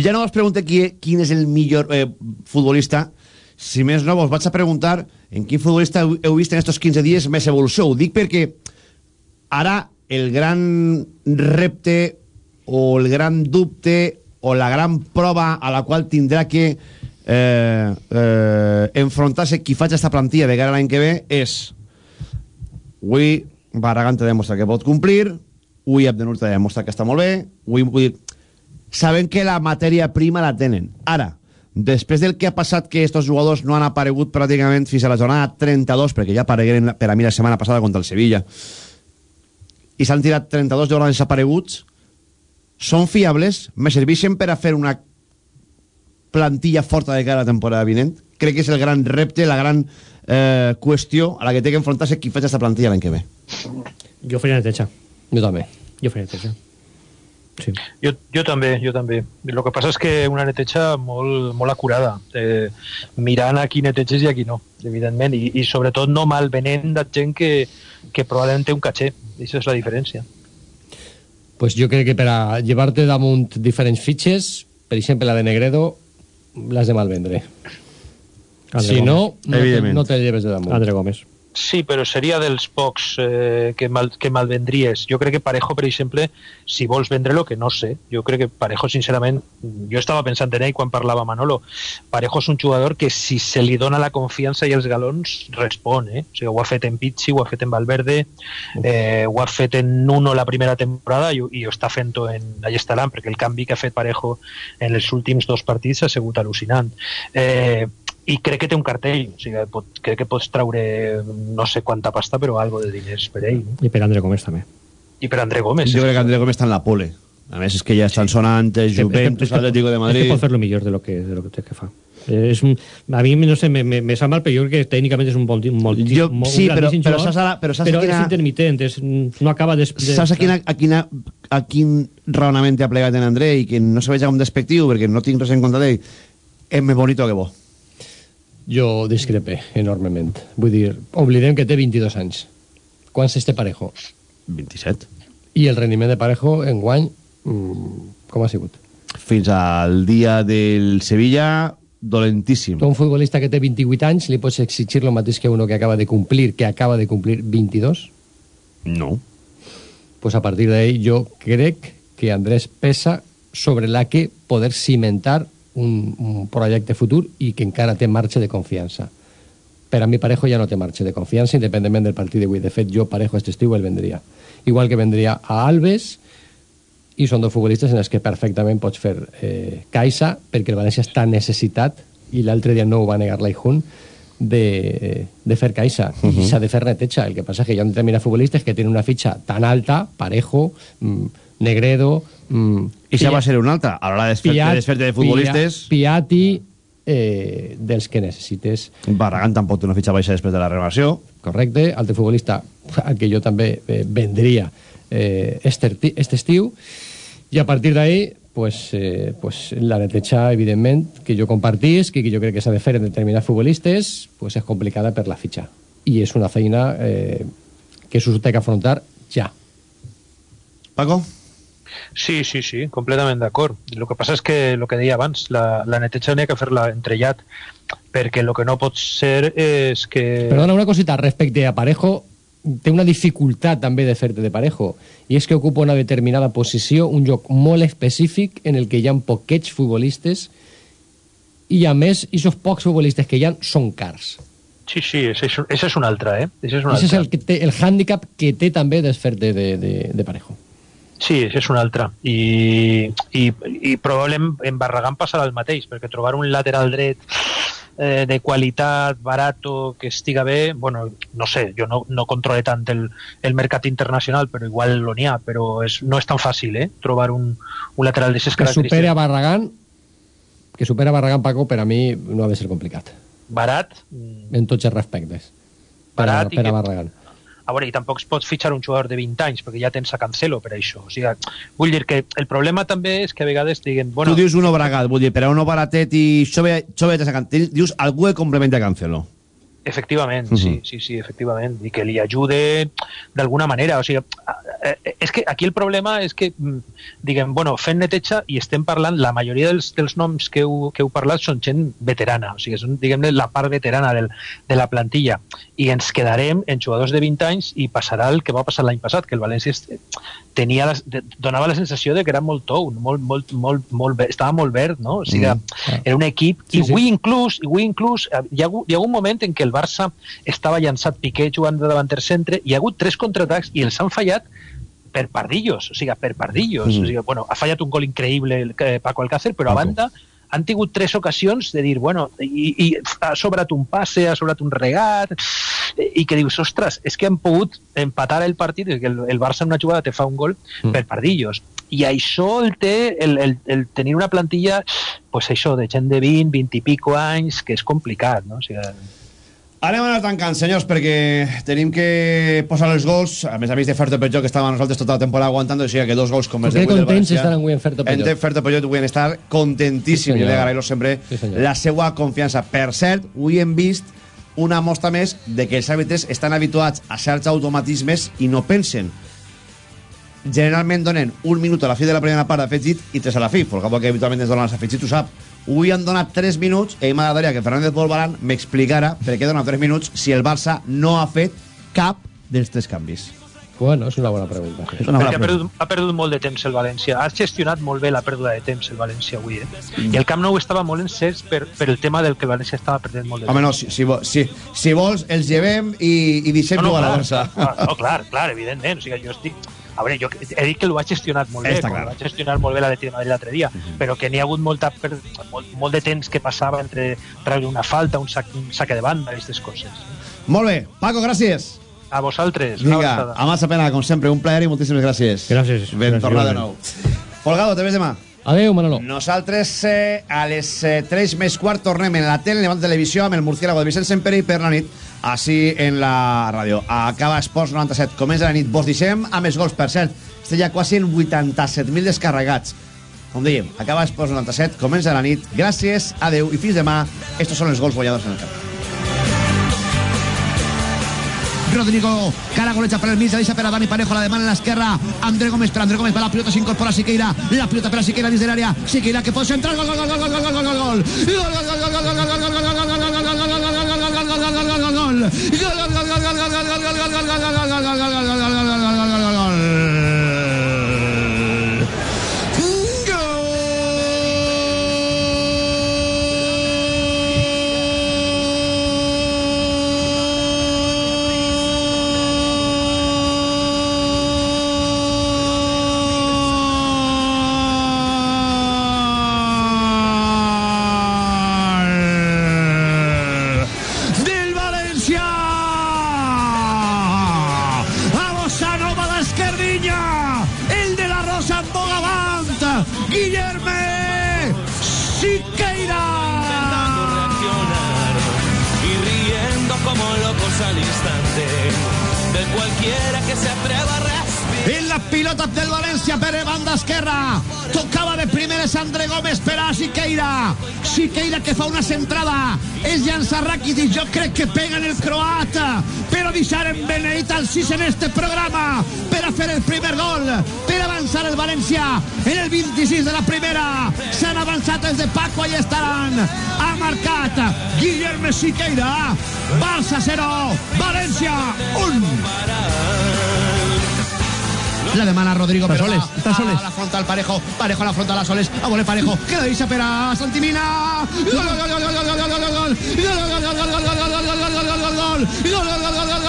ja no us pregunte qui, quin és el millor eh, futbolista. Si més no, vos vaig a preguntar en quin futbolista heu, heu vist en estos 15 dies més evolució. Ho dic perquè ara el gran repte o el gran dubte o la gran prova a la qual tindrà que eh, eh, enfrontar-se qui faig aquesta plantilla de cara l'any que ve és avui Barragán te demostra que pot complir avui Abdenur te demostra que està molt bé avui, avui sabem que la matèria prima la tenen. Ara després del que ha passat que estos jugadors no han aparegut pràcticament fins a la jornada 32 perquè ja aparegueren per a mi la setmana passada contra el Sevilla i s'han tirat 32 jugadors desapareguts són fiables? Me serveixen per a fer una plantilla forta de cara a la temporada vinent crec que és el gran repte, la gran eh, qüestió a la que té que enfrontar-se qui faig aquesta plantilla l'any que ve Jo faria neteja. Jo també. Jo faria neteja. Sí. Jo, jo també, jo també. El que passa és que una neteja molt, molt acurada, eh, mirant a qui neteges i a qui no, evidentment, i, i sobretot no malvenent de gent que, que probablement té un caché. Això és la diferència. Pues jo crec que per a llevar-te damunt diferents fitxes, per exemple la de Negredo, l'has de malvendre. André si Gómez. no, no te, Evidentment. no te lleves de damunt. André Gómez. Sí, però seria dels pocs eh, que, mal, que malvendries. Jo crec que Parejo, per exemple, si vols vendre-lo, que no sé, jo crec que Parejo, sincerament, jo estava pensant en ell quan parlava Manolo, Parejo és un jugador que si se li dona la confiança i els galons, respon, eh? O sigui, ho ha fet en Pizzi, ho ha fet en Valverde, eh, ho ha fet en Nuno la primera temporada i, i ho està fent-ho en Allestaran, perquè el canvi que ha fet Parejo en els últims dos partits ha sigut al·lucinant. Eh, i crec que té un cartell, o sigui, pot, crec que pots traure no sé quanta pasta, però algo de diners per ell. No? I per André Gómez també. I per André Gómez. Jo crec que André Gómez està en la pole. A més, és que ja estan sonant el Juventus, Atlético de Madrid... És que pot fer-lo millor de lo que, de lo que, que fa. Eh, És un, a mi, no sé, me, me, me sap mal, però jo crec que tècnicament és un bon, un molt, Jo- molt, sí, un però- grandíssim però jugador, saps ara- però saps però quina- és intermitent, és, no acaba de... de Saps a, quina, a, quina, a quin raonament ha plegat en André i que no se veja com despectiu perquè no tinc res en contra d'ell és més bonito que bo Jo discrepe enormement. Vull dir, oblidem que té 22 anys. Quants és té Parejo? 27. I el rendiment de Parejo en guany, mm, com ha sigut? fins al dia del Sevilla dolentíssim un futbolista que té 28 anys li pots exigir lo mateix que uno que acaba de complir, que acaba de complir 22? No. Pues a partir d'ahí jo crec que Andrés pesa sobre la que poder cimentar un, un projecte futur i que encara té marge de confiança. Per a mi Parejo ja no té marge de confiança, independentment del partit d'avui. De fet, jo Parejo aquest estiu el vendria. Igual que vendria a Alves, i són dos futbolistes en els que perfectament pots fer eh, caixa, perquè el València està necessitat, i l'altre dia no ho va negar l'Aijun, de, de fer caixa. Uh Mhm. I s'ha de fer neteja. El que passa és que hi ha determinats futbolistes que tenen una fitxa tan alta, Parejo, mm, Negredo... Mm, I això va ser una altra. A l'hora de desfer- de desfer-te de futbolistes- Pia- Piatti, eh, dels que necessites. Barragán tampoc té una fitxa baixa després de la renovació Correcte, altre futbolista al que jo també eh, vendria eh, este, este estiu i a partir d'ahí pues, eh, pues la neteja, evidentment, que jo compartís, que, que jo crec que s'ha de fer en determinats futbolistes, pues és complicada per la fitxa. I és una feina eh, que s'ho té que afrontar ja. Paco? Sí, sí, sí, completament d'acord. El que passa és que, el que deia abans, la, la neteja n'hi ha que fer-la entrellat, perquè el que no pot ser és que... Perdona, una cosita respecte a Parejo, té una dificultat també de fer-te de Parejo, i és que ocupa una determinada posició, un lloc molt específic en el que hi ha poquets futbolistes i a més, aquests pocs futbolistes que hi ha són cars. Sí, sí, ese és, ese és un altre, eh? Ese és un Aquest és altre. el, que té, el hàndicap que té també desfer-te de, de, de Parejo. Sí, és un altre. I, i, i probablement en Barragán passarà el mateix, perquè trobar un lateral dret eh, de qualitat, barato, que estiga bé, bueno, no sé, jo no, no controle tant el, el mercat internacional, però igual lo n'hi ha, però és, no és tan fàcil, eh?, trobar un, un lateral d'aquestes Que supere a característiques. Barragán, que supere a Barragán, Paco, per a mi no ha de ser complicat. Barat, En tots els respectes. Per a, Barat per a que- Barragán. A veure, i tampoc es pot fitxar un jugador de 20 anys, perquè ja tens a Cancelo per això. O sigui, vull dir que el problema també és que a vegades diguen... Bueno, tu dius uno bragat, vull dir, però uno baratet i xove, xove te sacan. Dius algú que complementa a Cancelo. Efectivament, Mhm. sí, sí, sí, efectivament, i que li ajude d'alguna manera, o sigui, eh, eh, és que aquí el problema és que, mm, diguem, bueno, fent neteja i estem parlant, la majoria dels, dels noms que heu, que heu parlat són gent veterana, o sigui, són, diguem la part veterana del, de la plantilla, i ens quedarem en jugadors de 20 anys i passarà el que va passar l'any passat, que el València tenia la, de- donava la sensació de que era molt tou, molt, molt, molt, molt, estava molt verd, no? O sigui, Mm. era un equip, Sí, i sí. avui inclús, i avui inclús eh, hi ha, hagut, hi ha hagut un moment en què el Barça estava llançat Piqué jugant de davanter centre, hi ha hagut tres contraatacs i els han fallat per pardillos, o sigui, per pardillos. Mm. O sigui, bueno, ha fallat un gol increïble el, eh, Paco Alcácer, però a banda han tingut tres ocasions de dir, bueno, i, i ha sobrat un passe, ha sobrat un regat, i que dius, ostres, és que han pogut empatar el partit, que el, el Barça en una jugada te fa un gol Mm. per pardillos. I això el té, el, el, el tenir una plantilla, pues això, de gent de 20, 20 i pico anys, que és complicat, no? O sigui, Anem a anar tancant, senyors, perquè tenim que posar els gols. A més a més de Ferto Peugeot, que estava nosaltres tota la temporada aguantant, o sigui que dos gols com els Que de avui del València. estaran avui en Ferto En Peugeot. de Ferto Peugeot avui en estar contentíssim Sí, i agrair sempre Sí, senyor. la seva confiança. Per cert, avui hem vist una mostra més de que els àrbitres estan habituats a certs automatismes i no pensen. Generalment donen un minut a la fi de la primera part d'afegit i tres a la fi. Folgado que habitualment ens donen els afegits, ho sap. Avui han donat 3 minuts i m'agradaria que Fernández Bolbarán m'explicara per què dona 3 minuts si el Barça no ha fet cap dels tres canvis. Bueno, és una bona pregunta. És una bona Perquè ha pregunta. perdut, ha perdut molt de temps el València. Ha gestionat molt bé la pèrdua de temps el València avui. Eh? I el Camp Nou estava molt encès per, per el tema del que el València estava perdent molt de Home, temps. no, si, si, si, si vols, els llevem i, i deixem no, no, jugar a la Barça. clar, no, clar, clar, evidentment. O sigui, jo estic... A veure, jo he dit que l'ho ha gestionat molt bé, Està clar. ho va gestionar molt bé l'Atleti de Madrid l'altre dia, però que n'hi ha hagut molta per, molt, molt de temps que passava entre treure una falta, un, sac, un saque de banda, aquestes coses. Molt bé, Paco, gràcies. A vosaltres. Vinga, a massa pena, com sempre, un plaer i moltíssimes gràcies. Gràcies. Ben Gràcies, tornat de nou. Folgado, te ves demà. Adeu, Manolo. Nosaltres eh, a les eh, 3 més quart tornem en la tele, en la televisió amb el murciélago de Vicent Sempere i per la nit així en la ràdio. Acaba Esports 97, comença la nit, vos deixem amb els gols, per cert, estem ja quasi en 87.000 descarregats. Com dèiem, acaba Esports 97, comença la nit, gràcies, adeu i fins demà. Estos són els gols guanyadors en el camp. Rodrigo, cara golecha per el mig, deixa per Dani Parejo, la en l'esquerra, André Gómez per André Gómez, va la pilota, s'incorpora Siqueira, la pilota per a Siqueira dins de l'àrea, Siqueira que pot centrar, gol, gol, gol, gol, gol, gol, gol, gol, gol, gol, gol, gol, gol, del Siqueira que fa una centrada és llança Rakitic jo crec que pega en el croat però deixar en beneït al 6 en este programa per a fer el primer gol per avançar el València en el 26 de la primera. S'han avançat els de Paco i estaran. Ha marcat Guillerme Siqueira. Barça 0 València 1 la demana Rodrigo Está pero Soles, va está a Soles. la frontal Parejo Parejo a la frontal a Soles a voler Parejo que la deixa per a Santimina gol gol gol gol gol gol gol gol gol gol com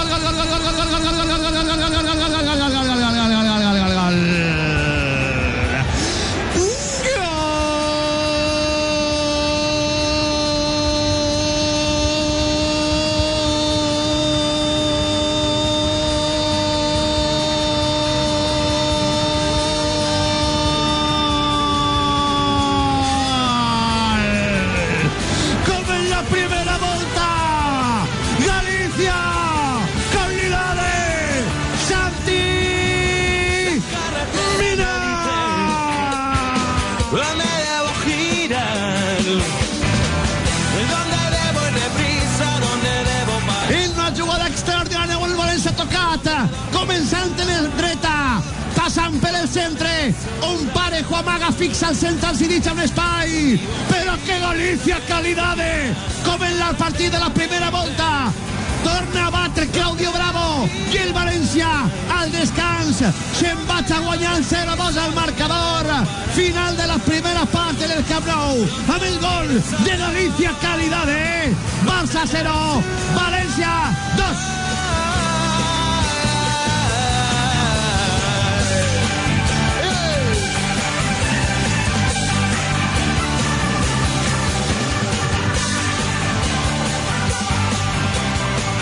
un parejo amaga fixa al centre els dicha un espai però que Galicia calidade com en el partit de la primera volta torna a batre Claudio Bravo i el València al descans se'n vaig a guanyar el 0-2 al marcador. Final de la primera part del Camp Nou amb el gol de Galicia calidade Barça 0 València 2